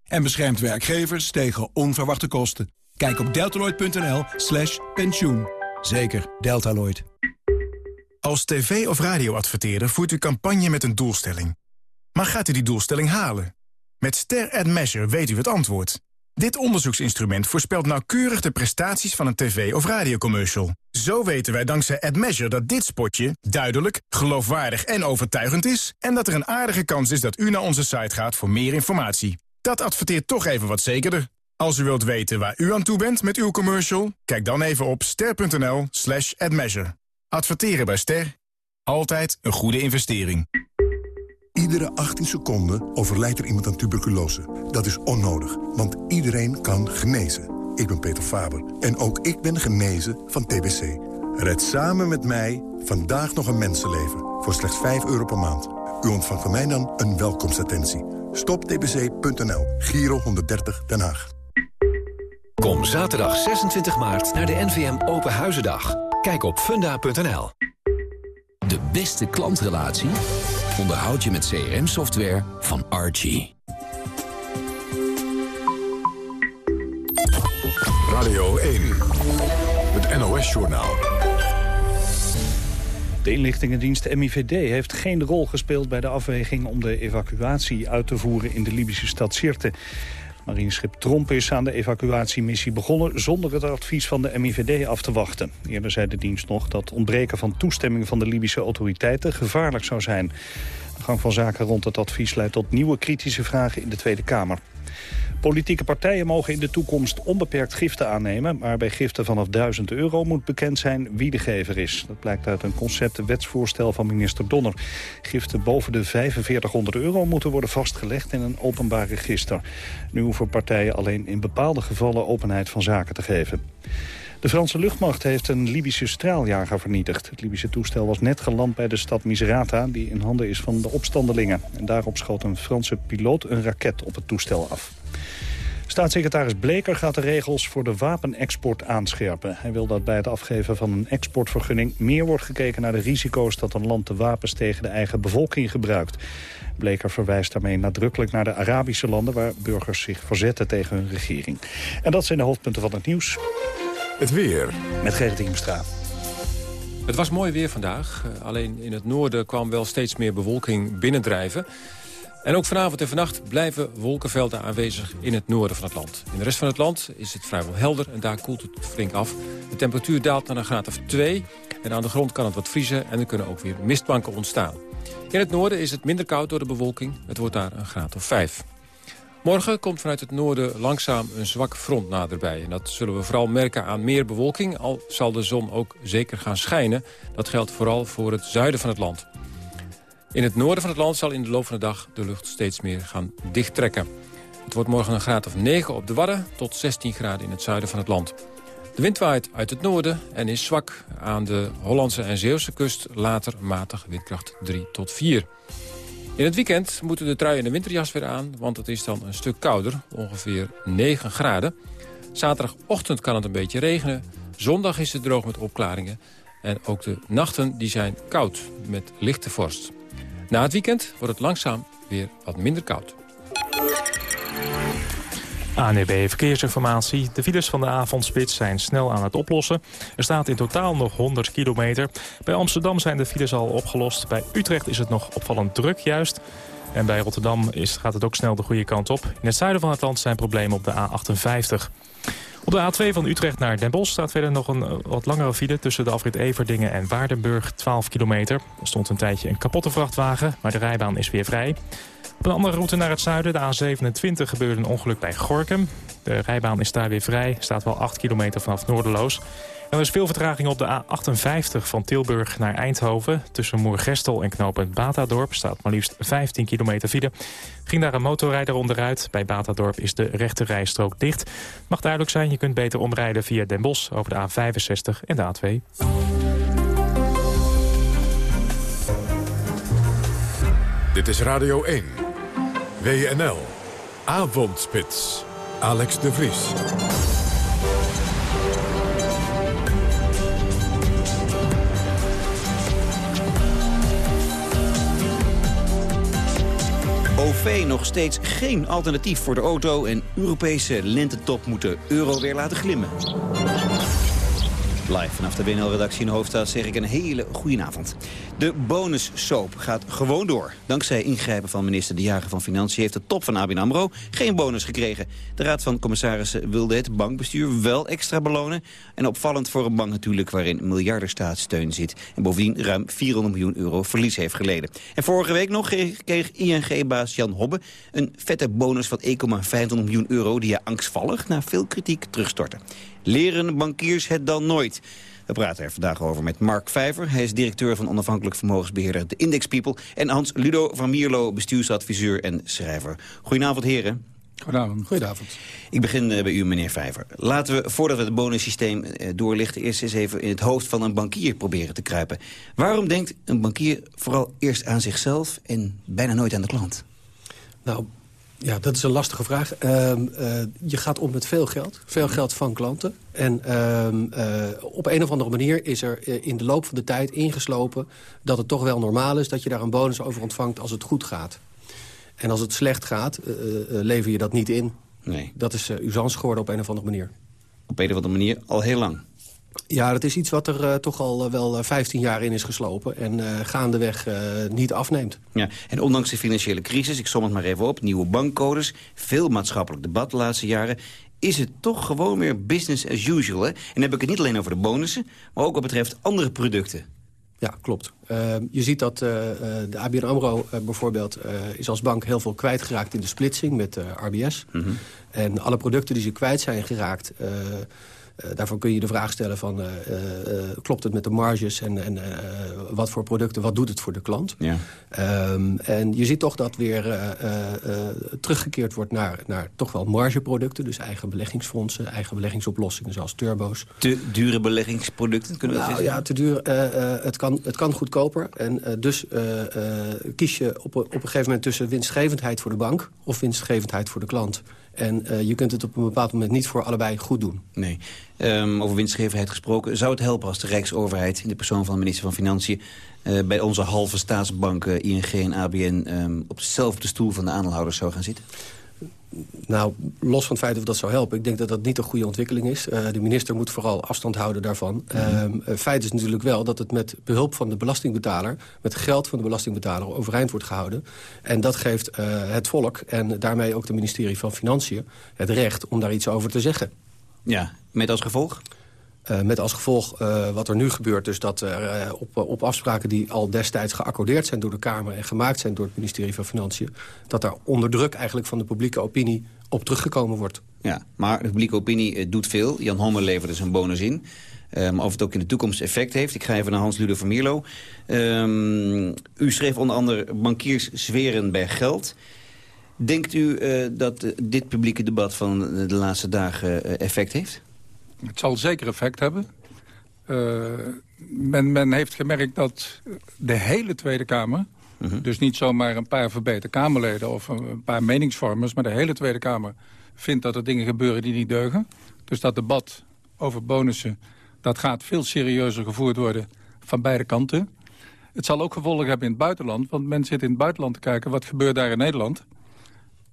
Speaker 22: en beschermt werkgevers tegen onverwachte kosten. Kijk op deltaloid.nl slash pensioen. Zeker, Deltaloid.
Speaker 23: Als tv- of radioadverteerder voert u campagne met een doelstelling. Maar gaat u die doelstelling halen? Met Ster Ad Measure weet u het antwoord. Dit onderzoeksinstrument voorspelt nauwkeurig de prestaties van een tv- of radiocommercial. Zo weten wij dankzij AdMeasure dat dit spotje duidelijk, geloofwaardig en overtuigend is... en dat er een aardige kans is dat u naar onze site gaat voor meer informatie. Dat adverteert toch even wat zekerder. Als u wilt weten waar u aan toe bent met uw commercial... kijk dan even op ster.nl slash admeasure. Adverteren bij Ster. Altijd een goede investering.
Speaker 24: Iedere 18 seconden overlijdt er iemand aan tuberculose. Dat is onnodig, want iedereen kan genezen. Ik ben Peter Faber en ook ik ben genezen van TBC. Red samen met mij vandaag nog een mensenleven voor slechts 5 euro per maand. U ontvangt van mij dan een welkomstattentie. Stoptbc.nl, Giro 130 Den Haag.
Speaker 25: Kom zaterdag 26 maart naar de NVM Open Huizendag. Kijk op funda.nl. De beste klantrelatie onderhoud je met CRM-software van Archie.
Speaker 1: Radio 1, het NOS-journaal.
Speaker 2: De inlichtingendienst MIVD heeft geen rol gespeeld bij de afweging om de evacuatie uit te voeren in de Libische stad Sirte. Marineschip Tromp is aan de evacuatiemissie begonnen zonder het advies van de MIVD af te wachten. Eerder zei de dienst nog dat ontbreken van toestemming van de Libische autoriteiten gevaarlijk zou zijn. De gang van zaken rond het advies leidt tot nieuwe kritische vragen in de Tweede Kamer. Politieke partijen mogen in de toekomst onbeperkt giften aannemen... maar bij giften vanaf 1000 euro moet bekend zijn wie de gever is. Dat blijkt uit een concept-wetsvoorstel van minister Donner. Giften boven de 4500 euro moeten worden vastgelegd in een openbaar register. Nu hoeven partijen alleen in bepaalde gevallen openheid van zaken te geven. De Franse luchtmacht heeft een Libische straaljager vernietigd. Het Libische toestel was net geland bij de stad Misrata... die in handen is van de opstandelingen. En daarop schoot een Franse piloot een raket op het toestel af. Staatssecretaris Bleker gaat de regels voor de wapenexport aanscherpen. Hij wil dat bij het afgeven van een exportvergunning meer wordt gekeken naar de risico's dat een land de wapens tegen de eigen bevolking gebruikt. Bleker verwijst daarmee nadrukkelijk naar de Arabische landen waar burgers zich verzetten tegen hun regering. En dat zijn de hoofdpunten van het nieuws.
Speaker 1: Het weer.
Speaker 2: Met Gerrit Hiemstra.
Speaker 26: Het was mooi weer vandaag. Uh, alleen in het noorden kwam wel steeds meer bewolking binnendrijven. En ook vanavond en vannacht blijven wolkenvelden aanwezig in het noorden van het land. In de rest van het land is het vrijwel helder en daar koelt het flink af. De temperatuur daalt naar een graad of 2 en aan de grond kan het wat vriezen en er kunnen ook weer mistbanken ontstaan. In het noorden is het minder koud door de bewolking. Het wordt daar een graad of 5. Morgen komt vanuit het noorden langzaam een zwak front naderbij. En dat zullen we vooral merken aan meer bewolking, al zal de zon ook zeker gaan schijnen. Dat geldt vooral voor het zuiden van het land. In het noorden van het land zal in de loop van de dag de lucht steeds meer gaan dichttrekken. Het wordt morgen een graad of 9 op de Wadden tot 16 graden in het zuiden van het land. De wind waait uit het noorden en is zwak aan de Hollandse en Zeeuwse kust. Later matig windkracht 3 tot 4. In het weekend moeten de trui en de winterjas weer aan, want het is dan een stuk kouder, ongeveer 9 graden. Zaterdagochtend kan het een beetje regenen. Zondag is het droog met opklaringen. En ook de nachten die zijn koud met lichte vorst. Na het weekend wordt het langzaam weer wat minder koud.
Speaker 3: ANEB Verkeersinformatie. De files van de avondspits zijn snel aan het oplossen. Er staat in totaal nog 100 kilometer. Bij Amsterdam zijn de files al opgelost. Bij Utrecht is het nog opvallend druk juist. En bij Rotterdam is, gaat het ook snel de goede kant op. In het zuiden van het land zijn problemen op de A58. Op de A2 van Utrecht naar Den Bosch staat verder nog een wat langere file... tussen de afrit Everdingen en Waardenburg, 12 kilometer. Er stond een tijdje een kapotte vrachtwagen, maar de rijbaan is weer vrij. Een andere route naar het zuiden, de A27, gebeurde een ongeluk bij Gorkum. De rijbaan is daar weer vrij, staat wel 8 kilometer vanaf Noorderloos. Er is veel vertraging op de A58 van Tilburg naar Eindhoven. Tussen Moergestel en knooppunt Batadorp staat maar liefst 15 kilometer file. Ging daar een motorrijder onderuit. Bij Batadorp is de rechte rijstrook dicht. Mag duidelijk zijn, je kunt beter omrijden via Den Bosch over de A65 en de A2.
Speaker 1: Dit is Radio 1. WNL. Avondspits. Alex de Vries.
Speaker 21: OV nog steeds geen alternatief voor de auto... en Europese lentetop moet de euro weer laten glimmen. Live vanaf de WNL-redactie in hoofdstad zeg ik een hele goede avond. De bonussoap gaat gewoon door. Dankzij ingrijpen van minister De Jager van Financiën... heeft de top van ABN AMRO geen bonus gekregen. De Raad van Commissarissen wilde het bankbestuur wel extra belonen. En opvallend voor een bank natuurlijk waarin miljarden staatssteun zit. En bovendien ruim 400 miljoen euro verlies heeft geleden. En vorige week nog kreeg ING-baas Jan Hobbe... een vette bonus van 1,25 miljoen euro... die hij angstvallig na veel kritiek terugstortte. Leren bankiers het dan nooit? We praten er vandaag over met Mark Vijver. Hij is directeur van onafhankelijk vermogensbeheerder De Index People. En Hans Ludo van Mierlo, bestuursadviseur en schrijver. Goedenavond, heren.
Speaker 27: Goedenavond.
Speaker 28: Goedenavond.
Speaker 21: Ik begin eh, bij u, meneer Vijver. Laten we, voordat we het bonussysteem eh, doorlichten... eerst eens even in het hoofd van een bankier proberen te kruipen. Waarom denkt een bankier vooral eerst aan zichzelf... en bijna nooit aan de klant?
Speaker 28: Nou, ja, dat is een lastige vraag. Ehm, eh, je gaat om met veel geld. Veel geld van klanten. En ehm, eh, op een of andere manier is er eh, in de loop van de tijd ingeslopen... dat het toch wel normaal is dat je daar een bonus over ontvangt als het goed gaat. En als het slecht gaat, lever je dat niet in.
Speaker 21: Nee.
Speaker 28: Dat is usance geworden op een of andere manier.
Speaker 21: Op een of andere manier al heel lang?
Speaker 28: Ja, dat is iets wat er uh, toch al uh, wel 15 jaar in is geslopen... en uh, gaandeweg niet afneemt.
Speaker 21: Ja, en ondanks de financiële crisis, ik som het maar even op... nieuwe bankcodes, veel maatschappelijk debat de laatste jaren... is het toch gewoon weer business as usual. Hè? En dan heb ik het niet alleen over de bonussen... maar ook wat betreft andere producten.
Speaker 28: Ja, klopt. je ziet dat de ABN AMRO bijvoorbeeld is als bank heel veel kwijtgeraakt in de splitsing met RBS. Mm -hmm. En alle producten die ze kwijt zijn geraakt... Uh, daarvoor kun je de vraag stellen van, uh, uh, klopt het met de marges en, en wat voor producten, wat doet het voor de klant?
Speaker 21: Ja.
Speaker 28: Um, en je ziet toch dat weer teruggekeerd wordt naar, naar toch wel margeproducten. Dus eigen beleggingsfondsen, eigen beleggingsoplossingen zoals turbo's.
Speaker 21: Te dure beleggingsproducten? Kunnen we
Speaker 28: nou,
Speaker 21: dat
Speaker 28: ja, te duur. het, kan, het kan goedkoper. En dus kies je op, op een gegeven moment tussen winstgevendheid voor de bank... of winstgevendheid voor de klant. En uh, je kunt het op een bepaald moment niet voor allebei goed doen.
Speaker 21: Nee. Um, over winstgevendheid gesproken. Zou het helpen als de Rijksoverheid in de persoon van de minister van Financiën... Uh, bij onze halve staatsbanken ING en ABN um, op dezelfde stoel van de aandeelhouders zou gaan zitten?
Speaker 28: Nou, los van het feit of dat zou helpen... ik denk dat dat niet een goede ontwikkeling is. Uh, de minister moet vooral afstand houden daarvan. Mm uh, feit is natuurlijk wel dat het met behulp van de belastingbetaler... met geld van de belastingbetaler overeind wordt gehouden. En dat geeft uh, het volk en daarmee ook het ministerie van Financiën... het recht om daar iets over te zeggen.
Speaker 21: Ja, met als gevolg?
Speaker 28: Uh, met als gevolg uh, wat er nu gebeurt, dus dat er uh, op, op afspraken die al destijds geaccordeerd zijn door de Kamer en gemaakt zijn door het ministerie van Financiën, dat daar onder druk eigenlijk van de publieke opinie op teruggekomen wordt.
Speaker 21: Ja, maar de publieke opinie doet veel. Jan Homme levert dus een bonus in. Um, of het ook in de toekomst effect heeft. Ik ga even naar Hans Ludo van Mierlo. Um, u schreef onder andere bankiers zweren bij geld. Denkt u dat dit publieke debat van de laatste dagen effect heeft?
Speaker 27: Het zal zeker effect hebben. Uh, men, men, heeft gemerkt dat de hele Tweede Kamer... Uh -huh. dus niet zomaar een paar verbeterde Kamerleden... of een paar meningsvormers, maar de hele Tweede Kamer... vindt dat er dingen gebeuren die niet deugen. Dus dat debat over bonussen... dat gaat veel serieuzer gevoerd worden van beide kanten. Het zal ook gevolgen hebben in het buitenland. Want men zit in het buitenland te kijken... wat gebeurt daar in Nederland...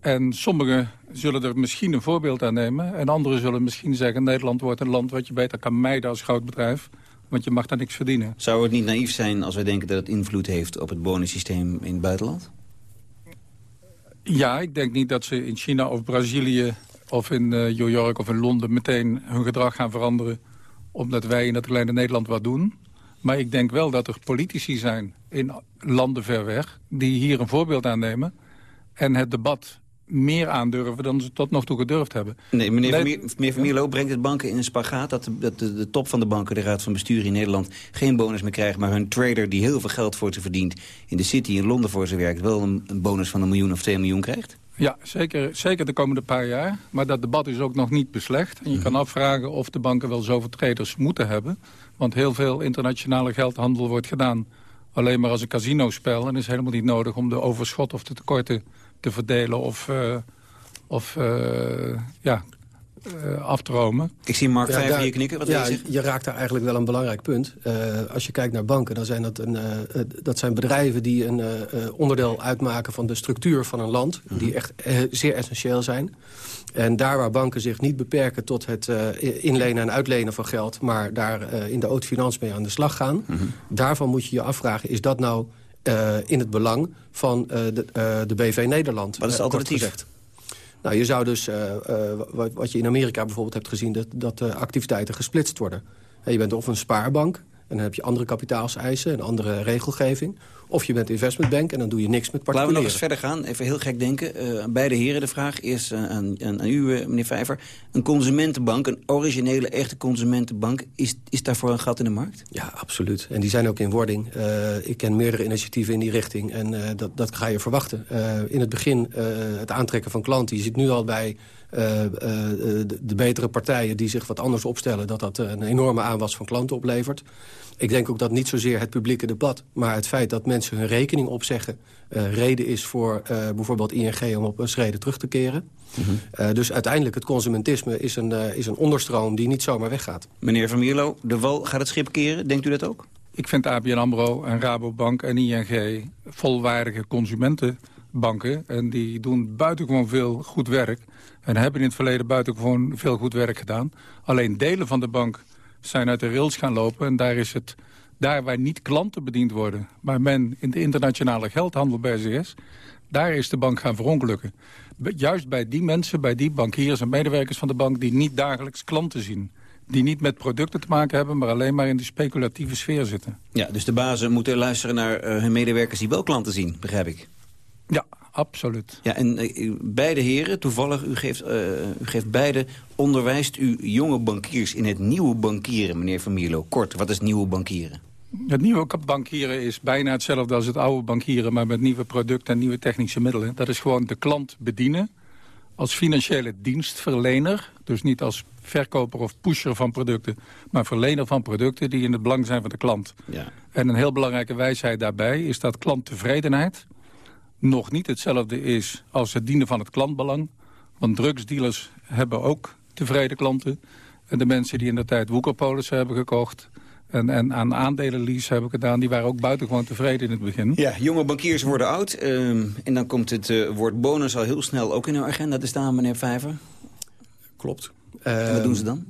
Speaker 27: En sommigen zullen er misschien een voorbeeld aan nemen. En anderen zullen misschien zeggen... Nederland wordt een land wat je beter kan mijden als groot bedrijf. Want je mag daar niks verdienen.
Speaker 21: Zou het niet naïef zijn als wij denken dat het invloed heeft... op het bonussysteem in het buitenland?
Speaker 27: Ja, ik denk niet dat ze in China of Brazilië... of in uh, New York of in Londen meteen hun gedrag gaan veranderen... omdat wij in dat kleine Nederland wat doen. Maar ik denk wel dat er politici zijn in landen ver weg... die hier een voorbeeld aan nemen... en het debat meer aandurven dan ze tot nog toe gedurfd hebben.
Speaker 21: Nee, meneer, meneer Vermierlo brengt het banken in een spagaat... dat, de, dat de, de, top van de banken, de Raad van Bestuur in Nederland... geen bonus meer krijgt, maar hun trader die heel veel geld voor ze verdient... in de city in Londen voor ze werkt... wel een, een bonus van een miljoen of twee miljoen krijgt?
Speaker 27: Ja, zeker, zeker de komende paar jaar. Maar dat debat is ook nog niet beslecht. En je kan afvragen of de banken wel zoveel traders moeten hebben. Want heel veel internationale geldhandel wordt gedaan... alleen maar als een casinospel. En is helemaal niet nodig om de overschot of de tekorten te verdelen of, uh, of uh, ja, uh, afdromen.
Speaker 21: Ik zie Mark ja, Vijver hier knikken. Wat
Speaker 28: ja,
Speaker 21: je,
Speaker 28: je raakt daar eigenlijk wel een belangrijk punt. Uh, als je kijkt naar banken, dan zijn dat, een, uh, dat zijn bedrijven die een onderdeel uitmaken van de structuur van een land. -hmm. Die echt zeer essentieel zijn. En daar waar banken zich niet beperken tot het inlenen en uitlenen van geld... maar daar in de autofinancie mee aan de slag gaan... Mm -hmm. daarvan moet je je afvragen, is dat nou in het belang van de, de BV Nederland?
Speaker 21: Wat is het alternatief?
Speaker 28: Nou, je zou dus, wat, wat, je in Amerika bijvoorbeeld hebt gezien... dat, dat de activiteiten gesplitst worden. En je bent of een spaarbank, en dan heb je andere kapitaalseisen... en andere regelgeving. Of je bent investmentbank en dan doe je niks met particulieren.
Speaker 21: Laten we nog eens verder gaan. Even heel gek denken. Uh, beide heren de vraag. Eerst uh, aan, aan, aan, u, uh, meneer Vijver. Een consumentenbank, een originele, echte consumentenbank... is, is daarvoor een gat in de markt?
Speaker 28: Ja, absoluut. En die zijn ook in wording. ik ken meerdere initiatieven in die richting. En dat, dat ga je verwachten. in het begin het aantrekken van klanten. Je zit nu al bij... de, de betere partijen die zich wat anders opstellen... dat dat een enorme aanwas van klanten oplevert. Ik denk ook dat niet zozeer het publieke debat... maar het feit dat mensen hun rekening opzeggen... Uh, reden is voor uh, bijvoorbeeld ING om op een schreden terug te keren. Mm -hmm. uh, dus uiteindelijk het consumentisme is een, is een onderstroom die niet zomaar weggaat.
Speaker 21: Meneer Van Mierlo, de wal gaat het schip keren. Denkt u dat ook?
Speaker 27: Ik vind ABN AMRO en Rabobank en ING volwaardige consumentenbanken. En die doen buitengewoon veel goed werk. En hebben in het verleden buitengewoon veel goed werk gedaan. Alleen delen van de bank zijn uit de rails gaan lopen. En daar is het, daar waar niet klanten bediend worden... maar men in de internationale geldhandel bezig is... daar is de bank gaan verongelukken. Juist bij die mensen, bij die bankiers en medewerkers van de bank... die niet dagelijks klanten zien die niet met producten te maken hebben... maar alleen maar in de speculatieve sfeer zitten.
Speaker 21: Ja, dus de bazen moeten luisteren naar uh, hun medewerkers die wel klanten zien, begrijp ik.
Speaker 27: Ja, absoluut.
Speaker 21: Ja, en uh, beide heren, toevallig, u geeft, uh, u geeft beide... onderwijst u jonge bankiers in het nieuwe bankieren, meneer Van Mierlo. Kort, wat is nieuwe bankieren?
Speaker 27: Het nieuwe bankieren is bijna hetzelfde als het oude bankieren... maar met nieuwe producten en nieuwe technische middelen. Dat is gewoon de klant bedienen als financiële dienstverlener. Dus niet als verkoper of pusher van producten... maar verlener van producten die in het belang zijn van de klant. Ja. En een heel belangrijke wijsheid daarbij is dat klanttevredenheid nog niet hetzelfde is als het dienen van het klantbelang. Want drugsdealers hebben ook tevreden klanten. En de mensen die in de tijd woekerpolissen hebben gekocht... En, en aan aandelenlease hebben gedaan, die waren ook buitengewoon tevreden in het begin.
Speaker 21: Ja, jonge bankiers worden oud. Uh, en dan komt het uh, woord bonus al heel snel ook in uw agenda te staan, meneer Vijver.
Speaker 28: Klopt.
Speaker 21: En wat doen ze dan?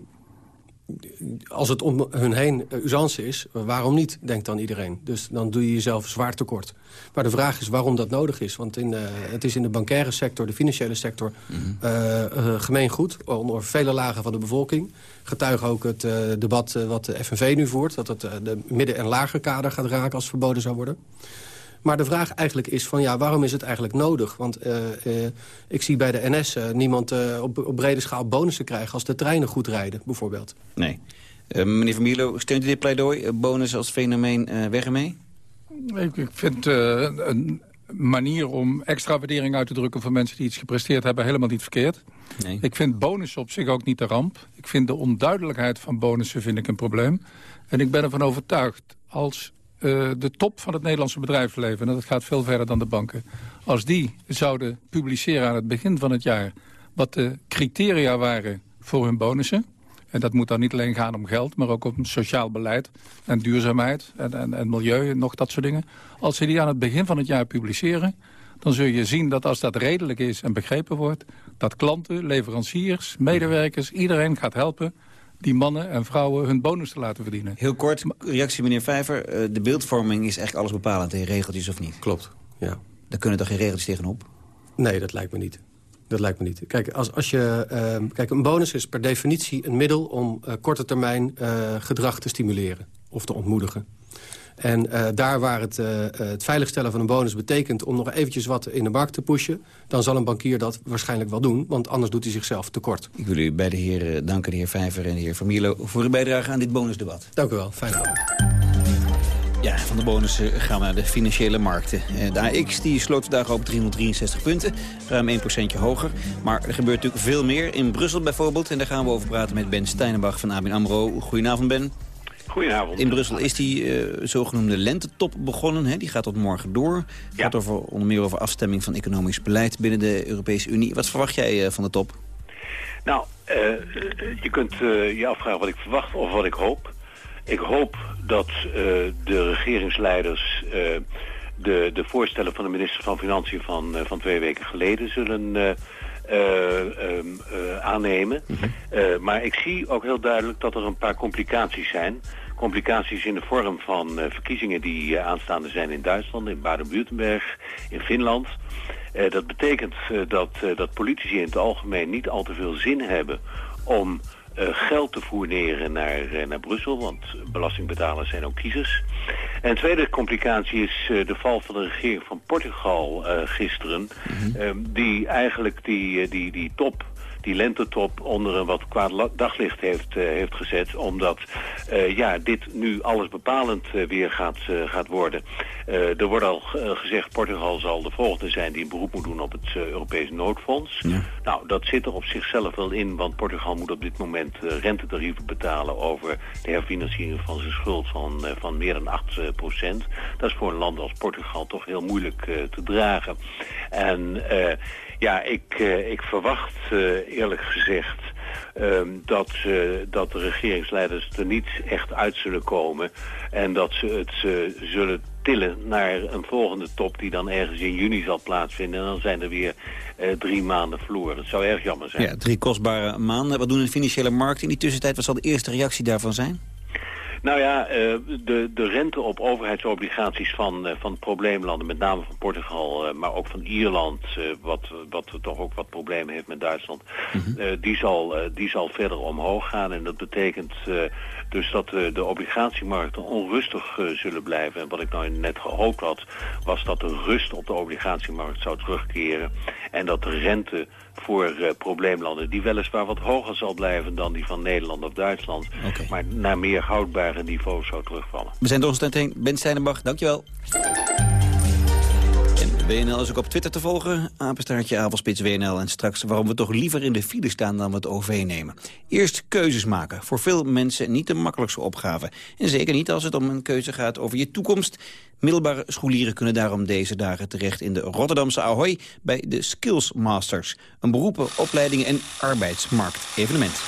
Speaker 28: Als het om hun heen usance is, waarom niet, denkt dan iedereen. Dus dan doe je jezelf zwaar tekort. Maar de vraag is waarom dat nodig is. Want in, uh, het is in de bankaire sector, de financiële sector, mm -hmm. uh, uh, gemeengoed. Onder vele lagen van de bevolking. Getuige ook het debat wat de FNV nu voert. Dat het de midden- en lager kader gaat raken als het verboden zou worden. Maar de vraag eigenlijk is van ja, waarom is het eigenlijk nodig? Want uh, uh, ik zie bij de NS uh, niemand op, op brede schaal bonussen krijgen... als de treinen goed rijden, bijvoorbeeld.
Speaker 21: Nee. meneer Van Mierlo, steunt u dit pleidooi? bonus als fenomeen weg ermee?
Speaker 27: Ik, ik vind een manier om extra waardering uit te drukken... voor mensen die iets gepresteerd hebben helemaal niet verkeerd. Nee. Ik vind bonussen op zich ook niet de ramp. Ik vind de onduidelijkheid van bonussen vind ik een probleem. En ik ben ervan overtuigd als uh, de top van het Nederlandse bedrijfsleven... en dat gaat veel verder dan de banken... als die zouden publiceren aan het begin van het jaar... wat de criteria waren voor hun bonussen... en dat moet dan niet alleen gaan om geld... maar ook om sociaal beleid en duurzaamheid en, en, en milieu en nog dat soort dingen... als ze die aan het begin van het jaar publiceren... dan zul je zien dat als dat redelijk is en begrepen wordt... dat klanten, leveranciers, medewerkers, iedereen gaat helpen die mannen en vrouwen hun bonus te laten verdienen.
Speaker 21: Heel kort, reactie meneer Vijver. Eh, de beeldvorming is eigenlijk alles bepalend in regeltjes of niet?
Speaker 28: Klopt, ja.
Speaker 21: Daar kunnen toch geen regeltjes tegenop?
Speaker 28: Nee, dat lijkt me niet. Dat lijkt me niet. Kijk, als, als je, uh, kijk een bonus is per definitie een middel om uh, korte termijn uh, gedrag te stimuleren of te ontmoedigen. En uh, daar waar het, uh, het veiligstellen van een bonus betekent... om nog eventjes wat in de markt te pushen... dan zal een bankier dat waarschijnlijk wel doen. Want anders doet hij zichzelf tekort.
Speaker 21: Ik wil u bij de heren danken, de heer Vijver en de heer Van Mierlo... voor uw bijdrage aan dit bonusdebat.
Speaker 28: Dank u wel. Fijne dag.
Speaker 21: Ja, van de bonussen gaan we naar de financiële markten. De AX die sloot vandaag op 363 punten, ruim 1 procentje hoger. Maar er gebeurt natuurlijk veel meer, in Brussel bijvoorbeeld. En daar gaan we over praten met Ben Steinenbach van ABN AMRO. Goedenavond, Ben.
Speaker 29: Goedenavond.
Speaker 21: In Brussel is die uh, zogenoemde lentetop begonnen. Hè? Die gaat tot morgen door. Het ja. gaat over, onder meer over afstemming van economisch beleid binnen de Europese Unie. Wat verwacht jij uh, van de top?
Speaker 29: Nou, je kunt je afvragen wat ik verwacht of wat ik hoop. Ik hoop dat de regeringsleiders de, de voorstellen van de minister van Financiën van, van twee weken geleden zullen uh, uh, aannemen. Mhm. maar ik zie ook heel duidelijk dat er een paar complicaties zijn. Complicaties in de vorm van verkiezingen die aanstaande zijn in Duitsland, in Baden-Württemberg, in Finland. dat betekent dat, dat politici in het algemeen niet al te veel zin hebben om geld te voerneren naar, uh, naar Brussel, want belastingbetalers zijn ook kiezers. En de tweede complicatie is uh, de val van de regering van Portugal gisteren, mm -hmm. die eigenlijk die, die, die top die lentetop onder een wat kwaad daglicht heeft, uh, heeft gezet. Omdat uh, ja, dit nu alles bepalend uh, weer gaat, gaat worden. er wordt al gezegd, Portugal zal de volgende zijn die een beroep moet doen op het Europese noodfonds. Ja. Nou, dat zit er op zichzelf wel in, want Portugal moet op dit moment rentetarieven betalen over de herfinanciering van zijn schuld van, van meer dan 8 procent. Dat is voor een land als Portugal toch heel moeilijk te dragen. En ja, ik, uh, ik verwacht uh, eerlijk gezegd um, dat, uh, dat de regeringsleiders er niet echt uit zullen komen. En dat ze het zullen tillen naar een volgende top die dan ergens in juni zal plaatsvinden. En dan zijn er weer drie maanden verloren. Dat zou erg jammer zijn.
Speaker 21: Ja, drie kostbare maanden. Wat doen de financiële markten in die tussentijd? Wat zal de eerste reactie daarvan zijn?
Speaker 29: Nou ja, eh, de, de rente op overheidsobligaties van, uh, van probleemlanden, met name van Portugal, uh, maar ook van Ierland, wat, wat toch ook wat problemen heeft met Duitsland, mhm. die, zal, die zal verder omhoog gaan. En dat betekent dus dat de obligatiemarkten onrustig zullen blijven. En wat ik nou net gehoopt had, was dat de rust op de obligatiemarkt zou terugkeren en dat de rente voor uh, probleemlanden... die weliswaar wat hoger zal blijven dan die van Nederland of Duitsland... maar naar meer houdbare niveaus zou terugvallen.
Speaker 21: We zijn door ons heen. Ben Steinenbach, dankjewel. WNL is ook op Twitter te volgen. Apenstaartje Avondspits WNL. En straks waarom we toch liever in de file staan dan we het OV nemen. Eerst keuzes maken. Voor veel mensen niet de makkelijkste opgave. En zeker niet als het om een keuze gaat over je toekomst. Middelbare scholieren kunnen daarom deze dagen terecht in de Rotterdamse Ahoy... bij de Skills Masters. Een beroepen, opleidingen en arbeidsmarkt evenement.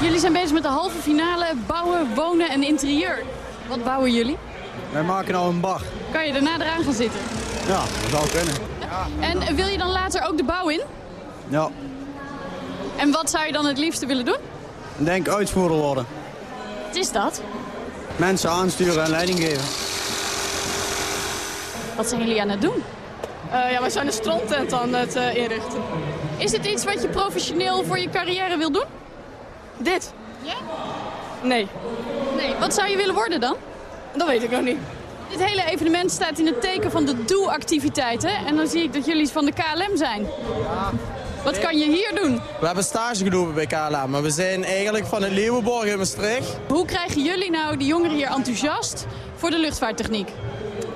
Speaker 30: Jullie zijn bezig met de halve finale bouwen, wonen en interieur. Wat bouwen jullie?
Speaker 31: Wij maken nou een bar.
Speaker 30: Kan je daarna eraan gaan zitten?
Speaker 31: Ja, dat zou kunnen.
Speaker 30: En wil je dan later ook de bouw in?
Speaker 31: Ja.
Speaker 30: En wat zou je dan het liefste willen doen?
Speaker 31: Ik denk uitvoerder worden.
Speaker 30: Wat is dat?
Speaker 31: Mensen aansturen en leiding geven.
Speaker 30: Wat zijn jullie aan het doen?
Speaker 32: Uh, ja, wij zijn een strandtent aan het uh, inrichten.
Speaker 30: Is het iets wat je professioneel voor je carrière wil doen?
Speaker 32: Dit?
Speaker 30: Ja?
Speaker 32: Nee.
Speaker 30: Nee, wat zou je willen worden dan?
Speaker 32: Dat weet ik nog niet.
Speaker 30: Dit hele evenement staat in het teken van de doe-activiteiten. En dan zie ik dat jullie van de KLM zijn. Ja. Wat kan je hier doen?
Speaker 31: We hebben stage gelopen bij KLM, maar we zijn eigenlijk van het Leeuwenborg in Maastricht.
Speaker 30: Hoe krijgen jullie nou die jongeren hier enthousiast voor de luchtvaarttechniek?